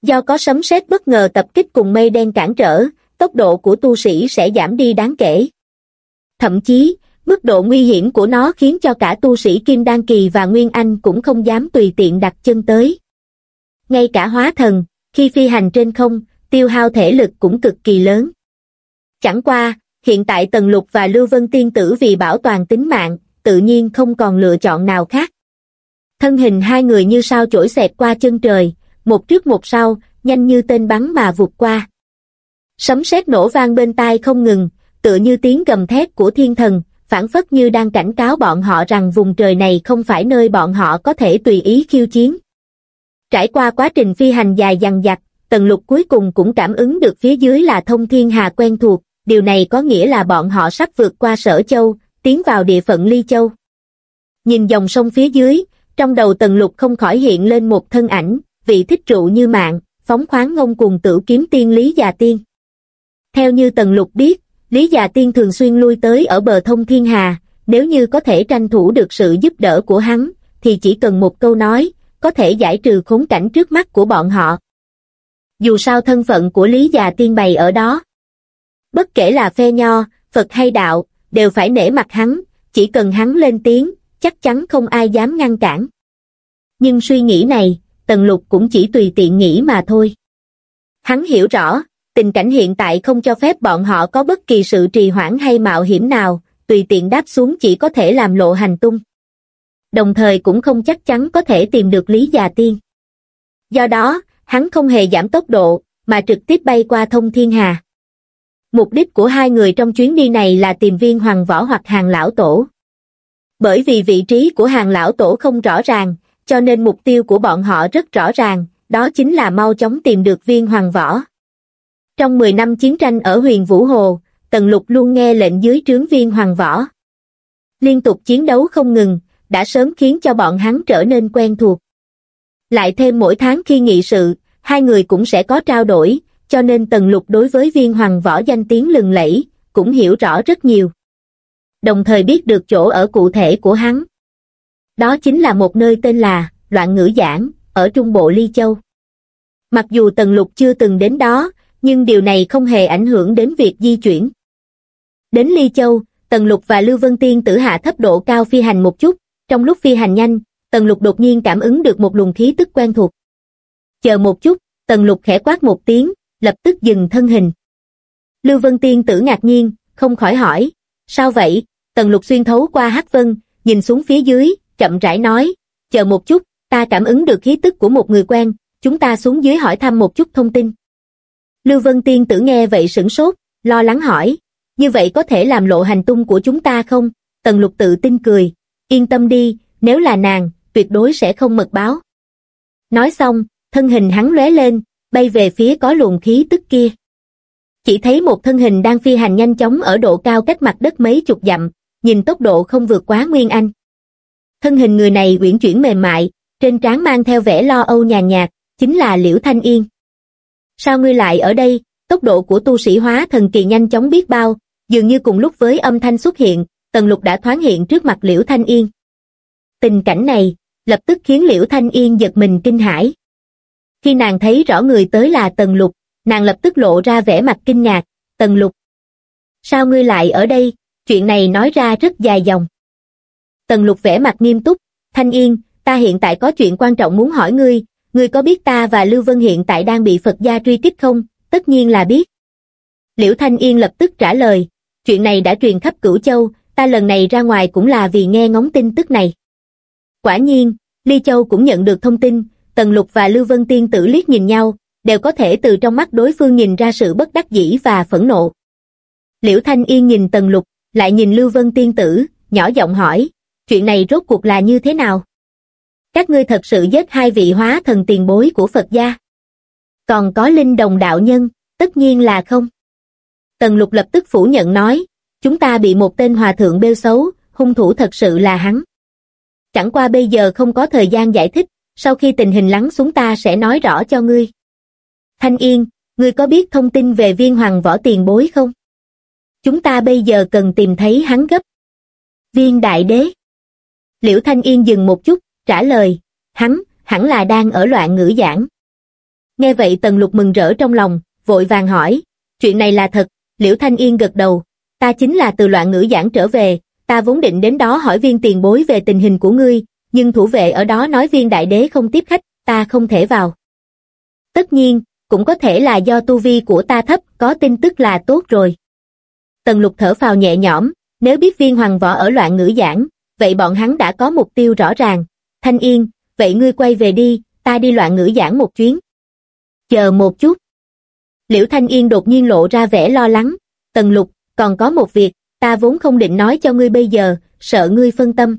Do có sấm sét bất ngờ tập kích cùng mây đen cản trở, tốc độ của tu sĩ sẽ giảm đi đáng kể. Thậm chí, mức độ nguy hiểm của nó khiến cho cả tu sĩ Kim Đan Kỳ và Nguyên Anh cũng không dám tùy tiện đặt chân tới. Ngay cả hóa thần, khi phi hành trên không, tiêu hao thể lực cũng cực kỳ lớn. Chẳng qua, hiện tại Tần Lục và Lưu Vân Tiên Tử vì bảo toàn tính mạng, tự nhiên không còn lựa chọn nào khác. Thân hình hai người như sao chổi xẹt qua chân trời, một trước một sau, nhanh như tên bắn mà vụt qua. Sấm sét nổ vang bên tai không ngừng, tựa như tiếng gầm thét của thiên thần, phản phất như đang cảnh cáo bọn họ rằng vùng trời này không phải nơi bọn họ có thể tùy ý khiêu chiến. Trải qua quá trình phi hành dài dằng dặc, tần lục cuối cùng cũng cảm ứng được phía dưới là thông thiên hà quen thuộc, điều này có nghĩa là bọn họ sắp vượt qua sở châu, tiến vào địa phận ly châu. Nhìn dòng sông phía dưới, trong đầu tần lục không khỏi hiện lên một thân ảnh, vị thích trụ như mạng, phóng khoáng ngông cùng tử kiếm tiên Lý Già Tiên. Theo như tần lục biết, Lý Già Tiên thường xuyên lui tới ở bờ thông thiên hà, nếu như có thể tranh thủ được sự giúp đỡ của hắn, thì chỉ cần một câu nói, có thể giải trừ khốn cảnh trước mắt của bọn họ. Dù sao thân phận của Lý Già Tiên bày ở đó. Bất kể là phe nho, Phật hay đạo, đều phải nể mặt hắn, chỉ cần hắn lên tiếng, chắc chắn không ai dám ngăn cản. Nhưng suy nghĩ này, Tần Lục cũng chỉ tùy tiện nghĩ mà thôi. Hắn hiểu rõ, tình cảnh hiện tại không cho phép bọn họ có bất kỳ sự trì hoãn hay mạo hiểm nào, tùy tiện đáp xuống chỉ có thể làm lộ hành tung. Đồng thời cũng không chắc chắn có thể tìm được Lý Già Tiên. Do đó, hắn không hề giảm tốc độ, mà trực tiếp bay qua thông thiên hà. Mục đích của hai người trong chuyến đi này là tìm viên hoàng võ hoặc hàng lão tổ. Bởi vì vị trí của hàng lão tổ không rõ ràng, cho nên mục tiêu của bọn họ rất rõ ràng, đó chính là mau chóng tìm được viên hoàng võ. Trong 10 năm chiến tranh ở huyền Vũ Hồ, Tần Lục luôn nghe lệnh dưới trướng viên hoàng võ. Liên tục chiến đấu không ngừng, đã sớm khiến cho bọn hắn trở nên quen thuộc. Lại thêm mỗi tháng khi nghị sự, hai người cũng sẽ có trao đổi, cho nên Tần Lục đối với viên hoàng võ danh tiếng lừng lẫy, cũng hiểu rõ rất nhiều. Đồng thời biết được chỗ ở cụ thể của hắn. Đó chính là một nơi tên là Loạn Ngữ Giảng, ở trung bộ Ly Châu. Mặc dù Tần Lục chưa từng đến đó, nhưng điều này không hề ảnh hưởng đến việc di chuyển. Đến Ly Châu, Tần Lục và Lưu Vân Tiên tử hạ thấp độ cao phi hành một chút, trong lúc phi hành nhanh, Tần Lục đột nhiên cảm ứng được một luồng khí tức quen thuộc. Chờ một chút, Tần Lục khẽ quát một tiếng, lập tức dừng thân hình. Lưu Vân Tiên tử ngạc nhiên, không khỏi hỏi, sao vậy? Tần Lục xuyên thấu qua hắc vân, nhìn xuống phía dưới, chậm rãi nói, chờ một chút, ta cảm ứng được khí tức của một người quen, chúng ta xuống dưới hỏi thăm một chút thông tin. Lưu Vân Tiên tử nghe vậy sửng sốt, lo lắng hỏi, như vậy có thể làm lộ hành tung của chúng ta không? Tần lục tự tin cười, yên tâm đi, nếu là nàng, tuyệt đối sẽ không mật báo. Nói xong, thân hình hắn lóe lên, bay về phía có luồng khí tức kia. Chỉ thấy một thân hình đang phi hành nhanh chóng ở độ cao cách mặt đất mấy chục dặm, nhìn tốc độ không vượt quá Nguyên Anh. Thân hình người này uyển chuyển mềm mại, trên trán mang theo vẻ lo âu nhàn nhạt, chính là Liễu Thanh Yên. Sao ngươi lại ở đây, tốc độ của tu sĩ hóa thần kỳ nhanh chóng biết bao, dường như cùng lúc với âm thanh xuất hiện, Tần Lục đã thoáng hiện trước mặt Liễu Thanh Yên. Tình cảnh này, lập tức khiến Liễu Thanh Yên giật mình kinh hãi. Khi nàng thấy rõ người tới là Tần Lục, nàng lập tức lộ ra vẻ mặt kinh ngạc, Tần Lục. Sao ngươi lại ở đây, chuyện này nói ra rất dài dòng. Tần Lục vẻ mặt nghiêm túc, Thanh Yên, ta hiện tại có chuyện quan trọng muốn hỏi ngươi, ngươi có biết ta và Lưu Vân hiện tại đang bị Phật gia truy kích không? Tất nhiên là biết. Liễu Thanh Yên lập tức trả lời, chuyện này đã truyền khắp cửu châu, ta lần này ra ngoài cũng là vì nghe ngóng tin tức này. Quả nhiên, Ly Châu cũng nhận được thông tin, Tần Lục và Lưu Vân Tiên tử liếc nhìn nhau, đều có thể từ trong mắt đối phương nhìn ra sự bất đắc dĩ và phẫn nộ. Liễu Thanh Yên nhìn Tần Lục, lại nhìn Lưu Vân Tiên tử, nhỏ giọng hỏi, chuyện này rốt cuộc là như thế nào? Các ngươi thật sự giết hai vị hóa thần tiền bối của Phật gia. Còn có linh đồng đạo nhân, tất nhiên là không. Tần Lục lập tức phủ nhận nói, chúng ta bị một tên hòa thượng bêu xấu, hung thủ thật sự là hắn. Chẳng qua bây giờ không có thời gian giải thích, sau khi tình hình lắng xuống ta sẽ nói rõ cho ngươi. Thanh Yên, ngươi có biết thông tin về viên hoàng võ tiền bối không? Chúng ta bây giờ cần tìm thấy hắn gấp. Viên đại đế. Liễu Thanh Yên dừng một chút, trả lời, hắn, hẳn là đang ở loạn ngữ giảng. Nghe vậy Tần Lục mừng rỡ trong lòng, vội vàng hỏi, chuyện này là thật, Liễu Thanh Yên gật đầu, ta chính là từ loạn ngữ giảng trở về, ta vốn định đến đó hỏi viên tiền bối về tình hình của ngươi, nhưng thủ vệ ở đó nói viên đại đế không tiếp khách, ta không thể vào. Tất nhiên, cũng có thể là do tu vi của ta thấp, có tin tức là tốt rồi. Tần lục thở phào nhẹ nhõm, nếu biết viên hoàng võ ở loạn ngữ giảng, vậy bọn hắn đã có mục tiêu rõ ràng. Thanh Yên, vậy ngươi quay về đi, ta đi loạn ngữ giảng một chuyến. Chờ một chút. Liễu Thanh Yên đột nhiên lộ ra vẻ lo lắng. Tần lục, còn có một việc, ta vốn không định nói cho ngươi bây giờ, sợ ngươi phân tâm.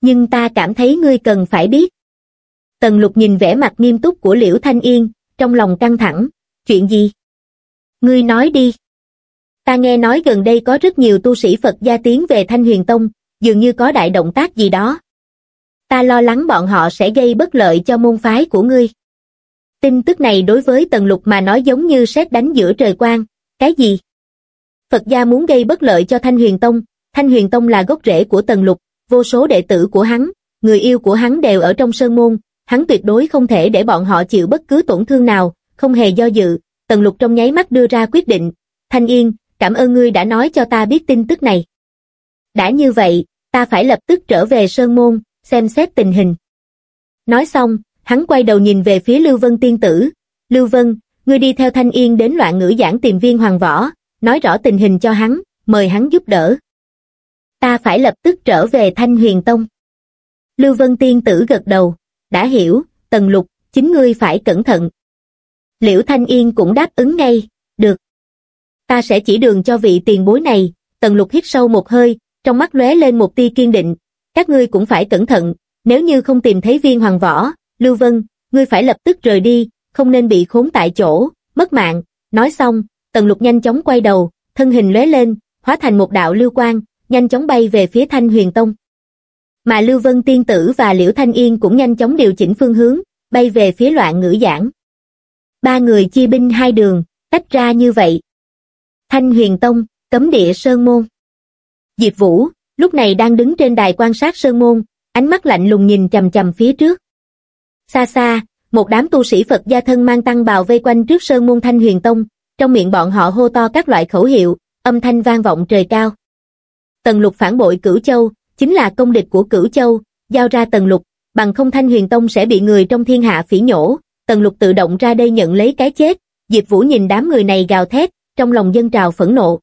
Nhưng ta cảm thấy ngươi cần phải biết. Tần lục nhìn vẻ mặt nghiêm túc của Liễu Thanh Yên, trong lòng căng thẳng, chuyện gì? Ngươi nói đi. Ta nghe nói gần đây có rất nhiều tu sĩ Phật gia tiến về Thanh Huyền Tông, dường như có đại động tác gì đó. Ta lo lắng bọn họ sẽ gây bất lợi cho môn phái của ngươi. Tin tức này đối với Tần Lục mà nói giống như sét đánh giữa trời quang. Cái gì? Phật gia muốn gây bất lợi cho Thanh Huyền Tông. Thanh Huyền Tông là gốc rễ của Tần Lục, vô số đệ tử của hắn, người yêu của hắn đều ở trong sơn môn, hắn tuyệt đối không thể để bọn họ chịu bất cứ tổn thương nào, không hề do dự, Tần Lục trong nháy mắt đưa ra quyết định, Thanh Yên, cảm ơn ngươi đã nói cho ta biết tin tức này. Đã như vậy, ta phải lập tức trở về Sơn Môn, xem xét tình hình. Nói xong, hắn quay đầu nhìn về phía Lưu Vân tiên tử. Lưu Vân, ngươi đi theo Thanh Yên đến loạn ngữ giảng tìm viên hoàng võ, nói rõ tình hình cho hắn, mời hắn giúp đỡ. Ta phải lập tức trở về Thanh Huyền Tông. Lưu Vân tiên tử gật đầu, đã hiểu, tần lục, chính ngươi phải cẩn thận. Liễu Thanh Yên cũng đáp ứng ngay, được. Ta sẽ chỉ đường cho vị tiền bối này, tần lục hít sâu một hơi, trong mắt lóe lên một tia kiên định, các ngươi cũng phải cẩn thận, nếu như không tìm thấy viên hoàng võ, Lưu Vân, ngươi phải lập tức rời đi, không nên bị khốn tại chỗ, mất mạng. Nói xong, Tần Lục nhanh chóng quay đầu, thân hình lóe lên, hóa thành một đạo lưu quang, nhanh chóng bay về phía Thanh Huyền Tông. Mà Lưu Vân Tiên Tử và Liễu Thanh Yên cũng nhanh chóng điều chỉnh phương hướng, bay về phía loạn ngữ giảng. Ba người chia binh hai đường, tách ra như vậy. Thanh Huyền Tông, cấm địa Sơn Môn. Diệp Vũ, lúc này đang đứng trên đài quan sát Sơn Môn, ánh mắt lạnh lùng nhìn chầm chầm phía trước. Xa xa, một đám tu sĩ Phật gia thân mang tăng bào vây quanh trước Sơn Môn Thanh Huyền Tông, trong miệng bọn họ hô to các loại khẩu hiệu, âm thanh vang vọng trời cao. Tần lục phản bội Cửu Châu, chính là công địch của Cửu Châu, giao ra Tần lục, bằng không Thanh Huyền Tông sẽ bị người trong thiên hạ phỉ nhổ, Tần lục tự động ra đây nhận lấy cái chết, Diệp Vũ nhìn đám người này gào thét, trong lòng dân trào phẫn nộ.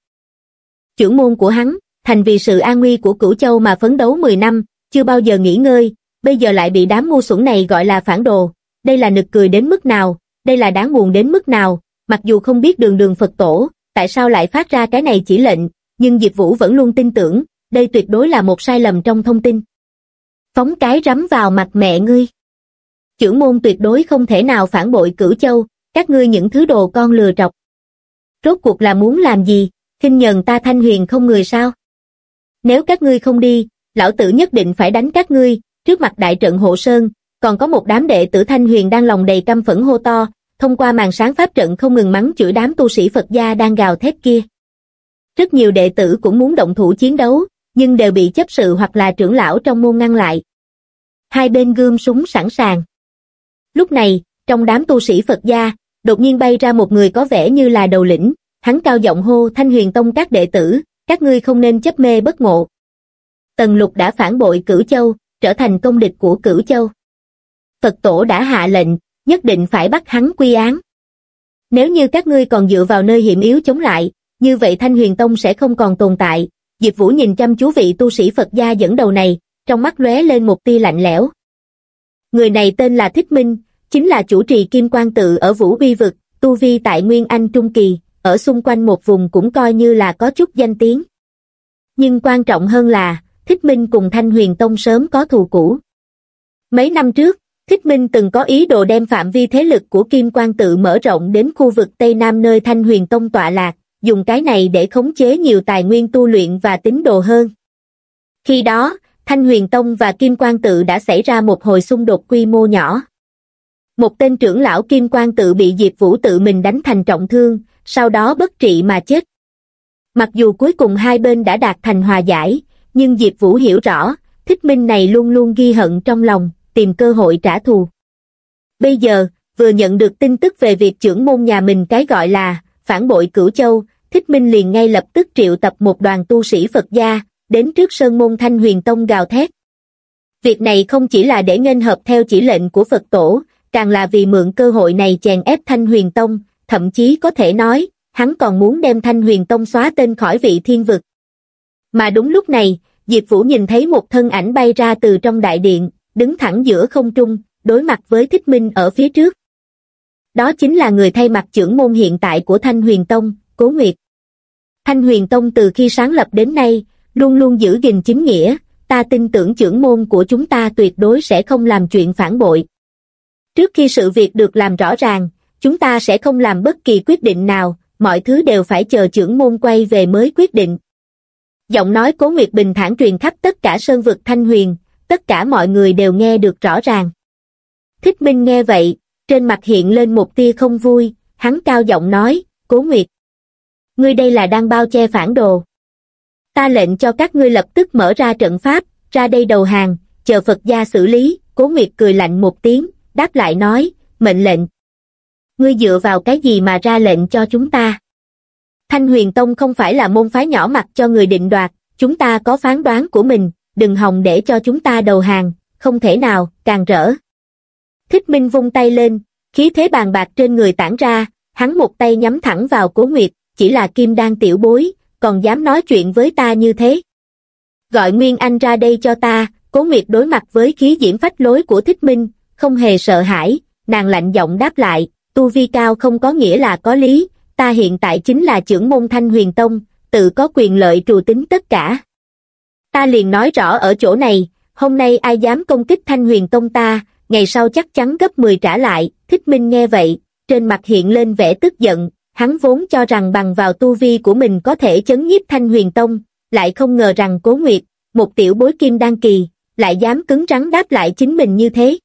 Chưởng môn của hắn, thành vì sự an nguy của Cửu Châu mà phấn đấu 10 năm, chưa bao giờ nghỉ ngơi, bây giờ lại bị đám ngu xuẩn này gọi là phản đồ, đây là nực cười đến mức nào, đây là đáng buồn đến mức nào, mặc dù không biết đường đường Phật tổ, tại sao lại phát ra cái này chỉ lệnh, nhưng Diệp Vũ vẫn luôn tin tưởng, đây tuyệt đối là một sai lầm trong thông tin. Phóng cái rắm vào mặt mẹ ngươi. Chưởng môn tuyệt đối không thể nào phản bội cửu châu, các ngươi những thứ đồ con lừa trọc. Rốt cuộc là muốn làm gì, khinh nhờn ta thanh huyền không người sao? Nếu các ngươi không đi, lão tử nhất định phải đánh các ngươi, trước mặt đại trận hộ sơn, còn có một đám đệ tử Thanh Huyền đang lòng đầy căm phẫn hô to, thông qua màn sáng pháp trận không ngừng mắng chửi đám tu sĩ Phật gia đang gào thét kia. Rất nhiều đệ tử cũng muốn động thủ chiến đấu, nhưng đều bị chấp sự hoặc là trưởng lão trong môn ngăn lại. Hai bên gươm súng sẵn sàng. Lúc này, trong đám tu sĩ Phật gia, đột nhiên bay ra một người có vẻ như là đầu lĩnh, hắn cao giọng hô Thanh Huyền Tông các đệ tử, các ngươi không nên chấp mê bất ngộ. Tần Lục đã phản bội Cửu Châu, trở thành công địch của Cửu Châu. Phật tổ đã hạ lệnh, nhất định phải bắt hắn quy án. Nếu như các ngươi còn dựa vào nơi hiểm yếu chống lại, như vậy Thanh Huyền Tông sẽ không còn tồn tại. Diệp Vũ nhìn chăm chú vị tu sĩ Phật gia dẫn đầu này, trong mắt lóe lên một tia lạnh lẽo. Người này tên là Thích Minh, chính là chủ trì Kim Quan Tự ở Vũ Uy Vực, tu vi tại Nguyên Anh Trung Kỳ, ở xung quanh một vùng cũng coi như là có chút danh tiếng. Nhưng quan trọng hơn là, Thích Minh cùng Thanh Huyền Tông sớm có thù cũ. Mấy năm trước, Thích Minh từng có ý đồ đem phạm vi thế lực của Kim Quang tự mở rộng đến khu vực Tây Nam nơi Thanh Huyền Tông tọa lạc, dùng cái này để khống chế nhiều tài nguyên tu luyện và tín đồ hơn. Khi đó, Thanh Huyền Tông và Kim Quang tự đã xảy ra một hồi xung đột quy mô nhỏ. Một tên trưởng lão Kim Quang tự bị Diệp Vũ tự mình đánh thành trọng thương, sau đó bất trị mà chết. Mặc dù cuối cùng hai bên đã đạt thành hòa giải, nhưng Diệp Vũ hiểu rõ, thích minh này luôn luôn ghi hận trong lòng, tìm cơ hội trả thù. Bây giờ, vừa nhận được tin tức về việc trưởng môn nhà mình cái gọi là phản bội cửu châu, thích minh liền ngay lập tức triệu tập một đoàn tu sĩ Phật gia, đến trước sơn môn thanh huyền tông gào thét. Việc này không chỉ là để nghênh hợp theo chỉ lệnh của Phật tổ, càng là vì mượn cơ hội này chèn ép thanh huyền tông, thậm chí có thể nói, hắn còn muốn đem thanh huyền tông xóa tên khỏi vị thiên vực. Mà đúng lúc này, Diệp Vũ nhìn thấy một thân ảnh bay ra từ trong đại điện, đứng thẳng giữa không trung, đối mặt với Thích Minh ở phía trước. Đó chính là người thay mặt trưởng môn hiện tại của Thanh Huyền Tông, Cố Nguyệt. Thanh Huyền Tông từ khi sáng lập đến nay, luôn luôn giữ gìn chính nghĩa, ta tin tưởng trưởng môn của chúng ta tuyệt đối sẽ không làm chuyện phản bội. Trước khi sự việc được làm rõ ràng, chúng ta sẽ không làm bất kỳ quyết định nào, mọi thứ đều phải chờ trưởng môn quay về mới quyết định. Giọng nói Cố Nguyệt bình thản truyền khắp tất cả sơn vực Thanh Huyền, tất cả mọi người đều nghe được rõ ràng. Thích Minh nghe vậy, trên mặt hiện lên một tia không vui, hắn cao giọng nói, Cố Nguyệt. Ngươi đây là đang bao che phản đồ. Ta lệnh cho các ngươi lập tức mở ra trận pháp, ra đây đầu hàng, chờ Phật gia xử lý, Cố Nguyệt cười lạnh một tiếng, đáp lại nói, mệnh lệnh. Ngươi dựa vào cái gì mà ra lệnh cho chúng ta? Thanh huyền tông không phải là môn phái nhỏ mặt cho người định đoạt, chúng ta có phán đoán của mình, đừng hòng để cho chúng ta đầu hàng, không thể nào, càng rỡ. Thích Minh vung tay lên, khí thế bàn bạc trên người tản ra, hắn một tay nhắm thẳng vào Cố Nguyệt, chỉ là kim đan tiểu bối, còn dám nói chuyện với ta như thế. Gọi Nguyên Anh ra đây cho ta, Cố Nguyệt đối mặt với khí diễm phách lối của Thích Minh, không hề sợ hãi, nàng lạnh giọng đáp lại, tu vi cao không có nghĩa là có lý, ta hiện tại chính là trưởng môn thanh huyền tông, tự có quyền lợi trù tính tất cả. Ta liền nói rõ ở chỗ này, hôm nay ai dám công kích thanh huyền tông ta, ngày sau chắc chắn gấp 10 trả lại, thích minh nghe vậy, trên mặt hiện lên vẻ tức giận, hắn vốn cho rằng bằng vào tu vi của mình có thể chấn nhiếp thanh huyền tông, lại không ngờ rằng cố nguyệt, một tiểu bối kim đan kỳ, lại dám cứng rắn đáp lại chính mình như thế.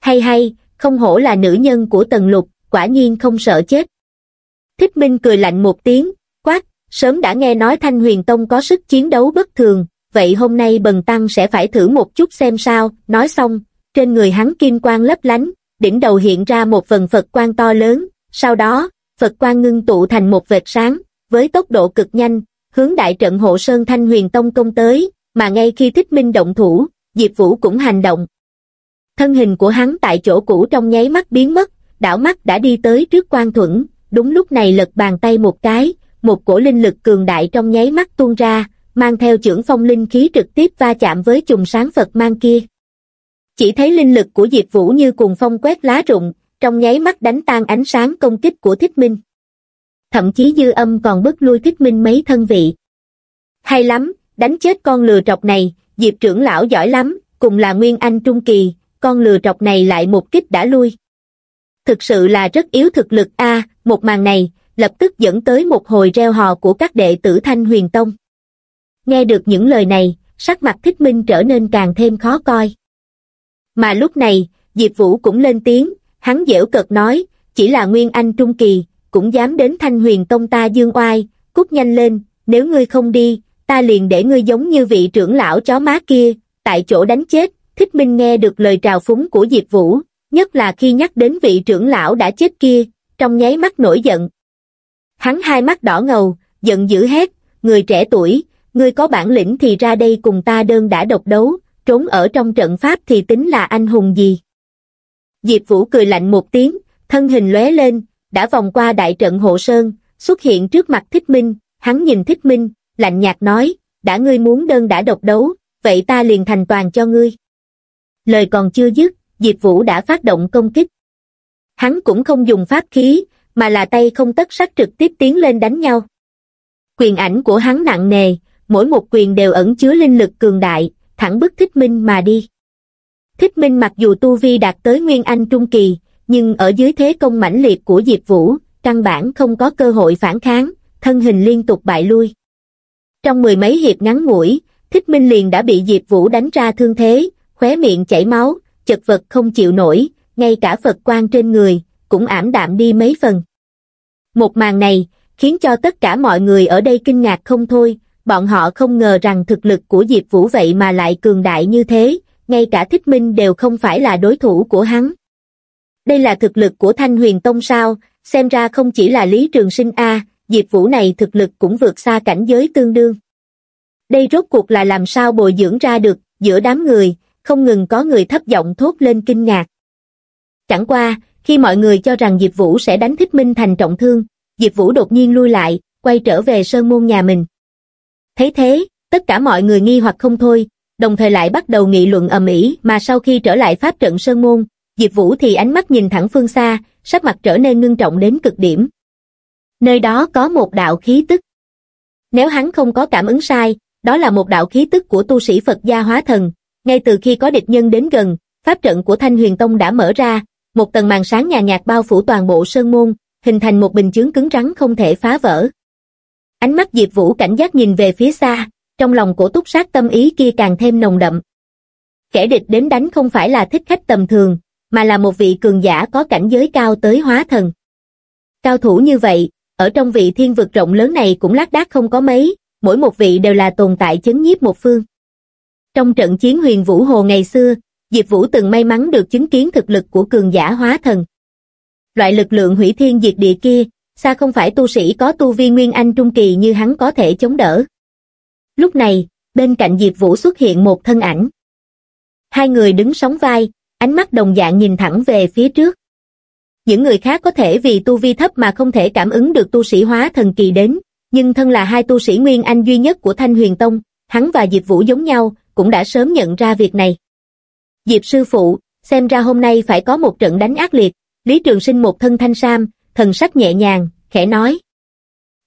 Hay hay, không hổ là nữ nhân của tần lục, quả nhiên không sợ chết. Thích Minh cười lạnh một tiếng, quát, sớm đã nghe nói Thanh Huyền Tông có sức chiến đấu bất thường, vậy hôm nay bần tăng sẽ phải thử một chút xem sao, nói xong, trên người hắn kim quang lấp lánh, đỉnh đầu hiện ra một phần Phật quang to lớn, sau đó, Phật quang ngưng tụ thành một vệt sáng, với tốc độ cực nhanh, hướng đại trận hộ sơn Thanh Huyền Tông công tới, mà ngay khi Thích Minh động thủ, Diệp Vũ cũng hành động. Thân hình của hắn tại chỗ cũ trong nháy mắt biến mất, đảo mắt đã đi tới trước quan thuẫn, đúng lúc này lật bàn tay một cái, một cổ linh lực cường đại trong nháy mắt tuôn ra, mang theo chưởng phong linh khí trực tiếp va chạm với chùm sáng Phật mang kia. Chỉ thấy linh lực của Diệp Vũ như cùng phong quét lá rụng, trong nháy mắt đánh tan ánh sáng công kích của Thích Minh. Thậm chí dư âm còn bức lui Thích Minh mấy thân vị. Hay lắm, đánh chết con lừa trọc này, Diệp trưởng lão giỏi lắm, cùng là Nguyên Anh Trung Kỳ, con lừa trọc này lại một kích đã lui. Thực sự là rất yếu thực lực a một màn này, lập tức dẫn tới một hồi reo hò của các đệ tử Thanh Huyền Tông. Nghe được những lời này, sắc mặt thích minh trở nên càng thêm khó coi. Mà lúc này, Diệp Vũ cũng lên tiếng, hắn dễu cợt nói, chỉ là Nguyên Anh Trung Kỳ, cũng dám đến Thanh Huyền Tông ta dương oai, cút nhanh lên, nếu ngươi không đi, ta liền để ngươi giống như vị trưởng lão chó má kia, tại chỗ đánh chết, thích minh nghe được lời trào phúng của Diệp Vũ, nhất là khi nhắc đến vị trưởng lão đã chết kia, trong nháy mắt nổi giận. Hắn hai mắt đỏ ngầu, giận dữ hét, người trẻ tuổi, ngươi có bản lĩnh thì ra đây cùng ta đơn đã độc đấu, trốn ở trong trận pháp thì tính là anh hùng gì. Diệp Vũ cười lạnh một tiếng, thân hình lóe lên, đã vòng qua đại trận hộ sơn, xuất hiện trước mặt Thích Minh, hắn nhìn Thích Minh, lạnh nhạt nói, đã ngươi muốn đơn đã độc đấu, vậy ta liền thành toàn cho ngươi. Lời còn chưa dứt, Diệp Vũ đã phát động công kích. Hắn cũng không dùng pháp khí, mà là tay không tất sắc trực tiếp tiến lên đánh nhau. Quyền ảnh của hắn nặng nề, mỗi một quyền đều ẩn chứa linh lực cường đại, thẳng bức Thích Minh mà đi. Thích Minh mặc dù tu vi đạt tới Nguyên Anh Trung Kỳ, nhưng ở dưới thế công mãnh liệt của Diệp Vũ, căn bản không có cơ hội phản kháng, thân hình liên tục bại lui. Trong mười mấy hiệp ngắn ngủi, Thích Minh liền đã bị Diệp Vũ đánh ra thương thế, khóe miệng chảy máu, chật vật không chịu nổi, ngay cả Phật quan trên người, cũng ảm đạm đi mấy phần. Một màn này, khiến cho tất cả mọi người ở đây kinh ngạc không thôi, bọn họ không ngờ rằng thực lực của Diệp Vũ vậy mà lại cường đại như thế, ngay cả Thích Minh đều không phải là đối thủ của hắn. Đây là thực lực của Thanh Huyền Tông sao, xem ra không chỉ là Lý Trường Sinh A, Diệp Vũ này thực lực cũng vượt xa cảnh giới tương đương. Đây rốt cuộc là làm sao bồi dưỡng ra được, giữa đám người, không ngừng có người thấp giọng thốt lên kinh ngạc. Chẳng qua, khi mọi người cho rằng Diệp Vũ sẽ đánh Thích Minh thành trọng thương, Diệp Vũ đột nhiên lui lại, quay trở về sơn môn nhà mình. Thấy thế, tất cả mọi người nghi hoặc không thôi, đồng thời lại bắt đầu nghị luận ầm ĩ, mà sau khi trở lại pháp trận sơn môn, Diệp Vũ thì ánh mắt nhìn thẳng phương xa, sắc mặt trở nên ngưng trọng đến cực điểm. Nơi đó có một đạo khí tức. Nếu hắn không có cảm ứng sai, đó là một đạo khí tức của tu sĩ Phật gia hóa thần, ngay từ khi có địch nhân đến gần, pháp trận của Thanh Huyền Tông đã mở ra, một tầng màn sáng nhà nhạt bao phủ toàn bộ sơn môn, hình thành một bình chướng cứng rắn không thể phá vỡ. Ánh mắt Diệp Vũ cảnh giác nhìn về phía xa, trong lòng cổ túc sát tâm ý kia càng thêm nồng đậm. Kẻ địch đến đánh không phải là thích khách tầm thường, mà là một vị cường giả có cảnh giới cao tới hóa thần. Cao thủ như vậy, ở trong vị thiên vực rộng lớn này cũng lác đác không có mấy, mỗi một vị đều là tồn tại chấn nhiếp một phương. Trong trận chiến huyền Vũ Hồ ngày xưa, Diệp Vũ từng may mắn được chứng kiến thực lực của cường giả hóa thần. Loại lực lượng hủy thiên diệt địa kia, xa không phải tu sĩ có tu vi nguyên anh trung kỳ như hắn có thể chống đỡ. Lúc này, bên cạnh Diệp Vũ xuất hiện một thân ảnh. Hai người đứng sóng vai, ánh mắt đồng dạng nhìn thẳng về phía trước. Những người khác có thể vì tu vi thấp mà không thể cảm ứng được tu sĩ hóa thần kỳ đến, nhưng thân là hai tu sĩ Nguyên Anh duy nhất của Thanh Huyền Tông, hắn và Diệp Vũ giống nhau, cũng đã sớm nhận ra việc này. Diệp sư phụ, xem ra hôm nay phải có một trận đánh ác liệt, Lý Trường Sinh một thân thanh sam, thần sắc nhẹ nhàng, khẽ nói.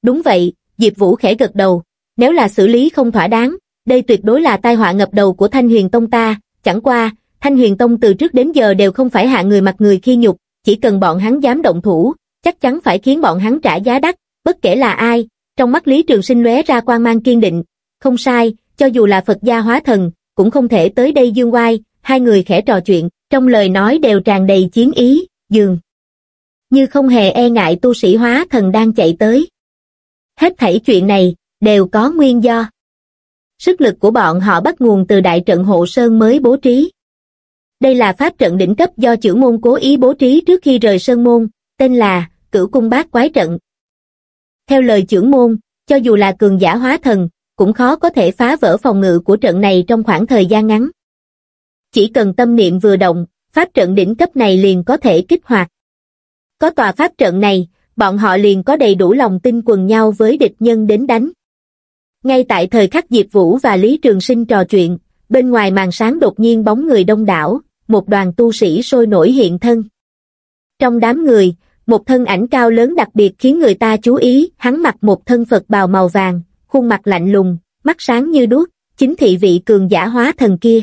Đúng vậy, Diệp Vũ khẽ gật đầu, nếu là xử lý không thỏa đáng, đây tuyệt đối là tai họa ngập đầu của Thanh Huyền Tông ta, chẳng qua, Thanh Huyền Tông từ trước đến giờ đều không phải hạ người mặt người khi nhục, chỉ cần bọn hắn dám động thủ, chắc chắn phải khiến bọn hắn trả giá đắt, bất kể là ai, trong mắt Lý Trường Sinh lóe ra quan mang kiên định, không sai, cho dù là Phật gia hóa thần, cũng không thể tới đây dương oai, hai người khẽ trò chuyện, trong lời nói đều tràn đầy chiến ý, dường như không hề e ngại tu sĩ hóa thần đang chạy tới. Hết thảy chuyện này, đều có nguyên do. Sức lực của bọn họ bắt nguồn từ đại trận hộ sơn mới bố trí. Đây là pháp trận đỉnh cấp do chữ môn cố ý bố trí trước khi rời sơn môn, tên là Cửu Cung Bát Quái Trận. Theo lời trưởng môn, cho dù là cường giả hóa thần, cũng khó có thể phá vỡ phòng ngự của trận này trong khoảng thời gian ngắn. Chỉ cần tâm niệm vừa động, pháp trận đỉnh cấp này liền có thể kích hoạt. Có tòa pháp trận này, bọn họ liền có đầy đủ lòng tin quần nhau với địch nhân đến đánh. Ngay tại thời khắc Diệp Vũ và Lý Trường Sinh trò chuyện, bên ngoài màn sáng đột nhiên bóng người đông đảo, một đoàn tu sĩ sôi nổi hiện thân. Trong đám người, một thân ảnh cao lớn đặc biệt khiến người ta chú ý, hắn mặc một thân Phật bào màu vàng, khuôn mặt lạnh lùng, mắt sáng như đuốc, chính thị vị cường giả hóa thần kia.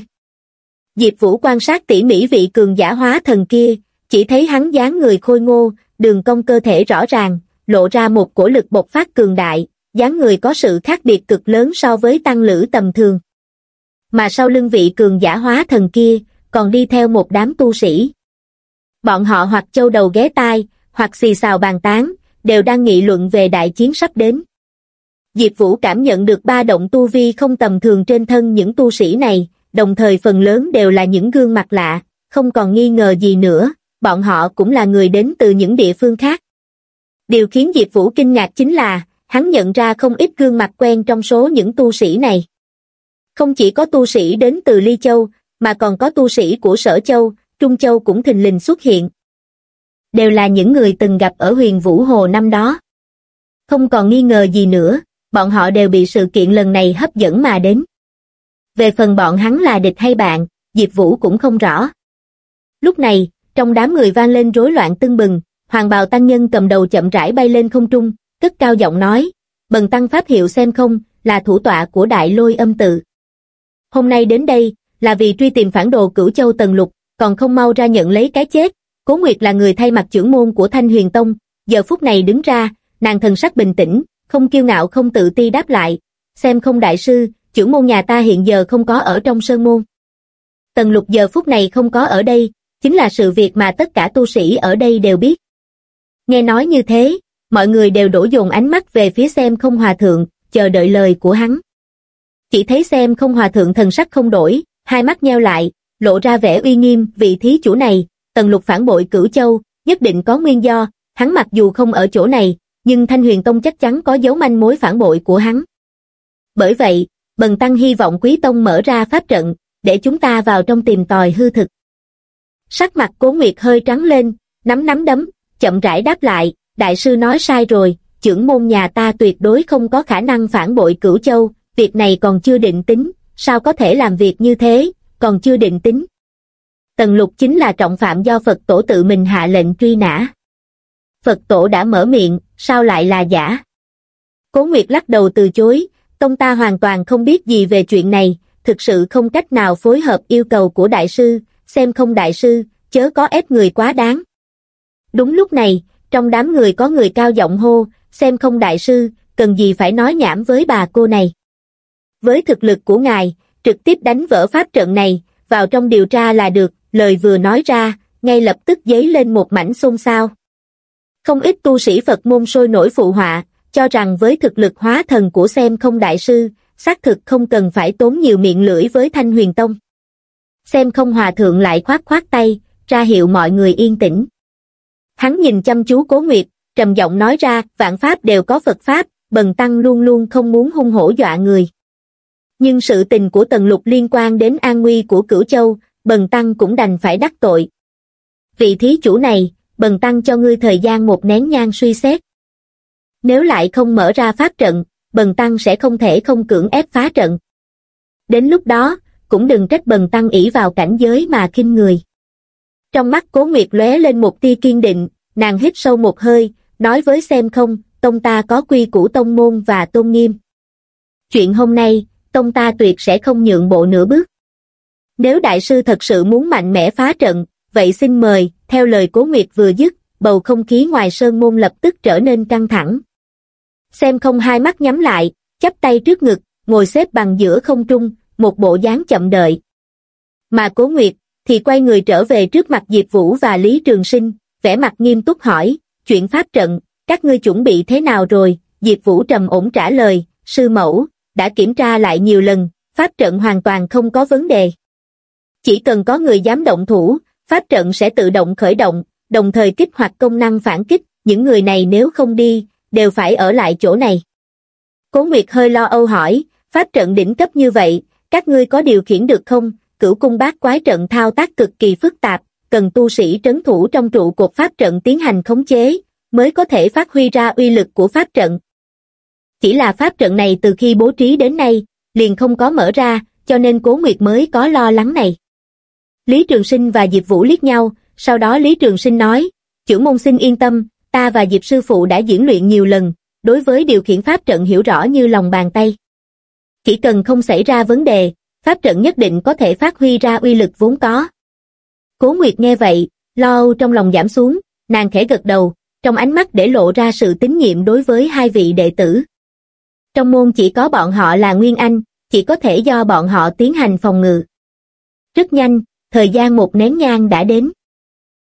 Diệp Vũ quan sát tỉ mỉ vị cường giả hóa thần kia, chỉ thấy hắn dáng người khôi ngô, đường cong cơ thể rõ ràng, lộ ra một cổ lực bộc phát cường đại, dáng người có sự khác biệt cực lớn so với tăng lữ tầm thường. Mà sau lưng vị cường giả hóa thần kia, còn đi theo một đám tu sĩ. Bọn họ hoặc châu đầu ghé tai, hoặc xì xào bàn tán, đều đang nghị luận về đại chiến sắp đến. Diệp Vũ cảm nhận được ba động tu vi không tầm thường trên thân những tu sĩ này, đồng thời phần lớn đều là những gương mặt lạ, không còn nghi ngờ gì nữa, bọn họ cũng là người đến từ những địa phương khác. Điều khiến Diệp Vũ kinh ngạc chính là, hắn nhận ra không ít gương mặt quen trong số những tu sĩ này. Không chỉ có tu sĩ đến từ Ly Châu, mà còn có tu sĩ của Sở Châu, Trung Châu cũng thình lình xuất hiện. Đều là những người từng gặp ở huyền Vũ Hồ năm đó. Không còn nghi ngờ gì nữa, bọn họ đều bị sự kiện lần này hấp dẫn mà đến. Về phần bọn hắn là địch hay bạn, Diệp Vũ cũng không rõ. Lúc này, trong đám người vang lên rối loạn tưng bừng, hoàng bào tăng nhân cầm đầu chậm rãi bay lên không trung, cất cao giọng nói, bần tăng pháp hiệu xem không, là thủ tọa của đại lôi âm tự. Hôm nay đến đây, là vì truy tìm phản đồ cửu châu tần lục, còn không mau ra nhận lấy cái chết. Cố Nguyệt là người thay mặt trưởng môn của Thanh Huyền Tông, giờ phút này đứng ra, nàng thần sắc bình tĩnh, không kiêu ngạo không tự ti đáp lại, xem không đại sư, trưởng môn nhà ta hiện giờ không có ở trong sơn môn. Tần lục giờ phút này không có ở đây, chính là sự việc mà tất cả tu sĩ ở đây đều biết. Nghe nói như thế, mọi người đều đổ dồn ánh mắt về phía xem không hòa thượng, chờ đợi lời của hắn. Chỉ thấy xem không hòa thượng thần sắc không đổi, hai mắt nheo lại, lộ ra vẻ uy nghiêm, vị thí chủ này, tần lục phản bội cửu châu, nhất định có nguyên do, hắn mặc dù không ở chỗ này, nhưng Thanh Huyền Tông chắc chắn có dấu manh mối phản bội của hắn. Bởi vậy, Bần Tăng hy vọng Quý Tông mở ra pháp trận, để chúng ta vào trong tìm tòi hư thực. Sắc mặt Cố Nguyệt hơi trắng lên, nắm nắm đấm, chậm rãi đáp lại, đại sư nói sai rồi, trưởng môn nhà ta tuyệt đối không có khả năng phản bội cửu châu, việc này còn chưa định tính, sao có thể làm việc như thế, còn chưa định tính. Tần lục chính là trọng phạm do Phật tổ tự mình hạ lệnh truy nã. Phật tổ đã mở miệng, sao lại là giả? Cố Nguyệt lắc đầu từ chối, tông ta hoàn toàn không biết gì về chuyện này, thực sự không cách nào phối hợp yêu cầu của đại sư, xem không đại sư, chớ có ép người quá đáng. Đúng lúc này, trong đám người có người cao giọng hô, xem không đại sư, cần gì phải nói nhảm với bà cô này. Với thực lực của ngài, trực tiếp đánh vỡ pháp trận này, vào trong điều tra là được, lời vừa nói ra, ngay lập tức dấy lên một mảnh xôn xao. Không ít tu sĩ Phật môn sôi nổi phụ họa, cho rằng với thực lực hóa thần của xem không đại sư, xác thực không cần phải tốn nhiều miệng lưỡi với Thanh Huyền Tông. Xem không hòa thượng lại khoát khoát tay, ra hiệu mọi người yên tĩnh. Hắn nhìn chăm chú Cố Nguyệt, trầm giọng nói ra, vạn pháp đều có Phật pháp, bần tăng luôn luôn không muốn hung hổ dọa người. Nhưng sự tình của Tần Lục liên quan đến an nguy của Cửu Châu, bần tăng cũng đành phải đắc tội. Vị thí chủ này, bần tăng cho ngươi thời gian một nén nhang suy xét. Nếu lại không mở ra pháp trận, bần tăng sẽ không thể không cưỡng ép phá trận. Đến lúc đó, cũng đừng trách bần tăng ỷ vào cảnh giới mà khinh người. Trong mắt cố nguyệt lóe lên một tia kiên định, nàng hít sâu một hơi, nói với xem không, tông ta có quy củ tông môn và tôn nghiêm. Chuyện hôm nay, tông ta tuyệt sẽ không nhượng bộ nửa bước. Nếu đại sư thật sự muốn mạnh mẽ phá trận, vậy xin mời, theo lời cố nguyệt vừa dứt, bầu không khí ngoài sơn môn lập tức trở nên căng thẳng. Xem không hai mắt nhắm lại, chắp tay trước ngực, ngồi xếp bằng giữa không trung, một bộ dáng chậm đợi. Mà cố nguyệt, thì quay người trở về trước mặt Diệp Vũ và Lý Trường Sinh, vẻ mặt nghiêm túc hỏi, chuyện pháp trận, các ngươi chuẩn bị thế nào rồi? Diệp Vũ trầm ổn trả lời, sư mẫu, đã kiểm tra lại nhiều lần, pháp trận hoàn toàn không có vấn đề. Chỉ cần có người dám động thủ, pháp trận sẽ tự động khởi động, đồng thời kích hoạt công năng phản kích, những người này nếu không đi, đều phải ở lại chỗ này. Cố Nguyệt hơi lo âu hỏi, pháp trận đỉnh cấp như vậy, các ngươi có điều khiển được không? Cửu cung bát quái trận thao tác cực kỳ phức tạp, cần tu sĩ trấn thủ trong trụ cột pháp trận tiến hành khống chế, mới có thể phát huy ra uy lực của pháp trận. Chỉ là pháp trận này từ khi bố trí đến nay, liền không có mở ra, cho nên Cố Nguyệt mới có lo lắng này. Lý Trường Sinh và Diệp Vũ liếc nhau, sau đó Lý Trường Sinh nói, trưởng môn xin yên tâm, ta và Diệp Sư Phụ đã diễn luyện nhiều lần, đối với điều khiển pháp trận hiểu rõ như lòng bàn tay. Chỉ cần không xảy ra vấn đề, pháp trận nhất định có thể phát huy ra uy lực vốn có. Cố Nguyệt nghe vậy, lo âu trong lòng giảm xuống, nàng khẽ gật đầu, trong ánh mắt để lộ ra sự tín nhiệm đối với hai vị đệ tử. Trong môn chỉ có bọn họ là Nguyên Anh, chỉ có thể do bọn họ tiến hành phòng ngự. Rất nhanh, thời gian một nén nhang đã đến.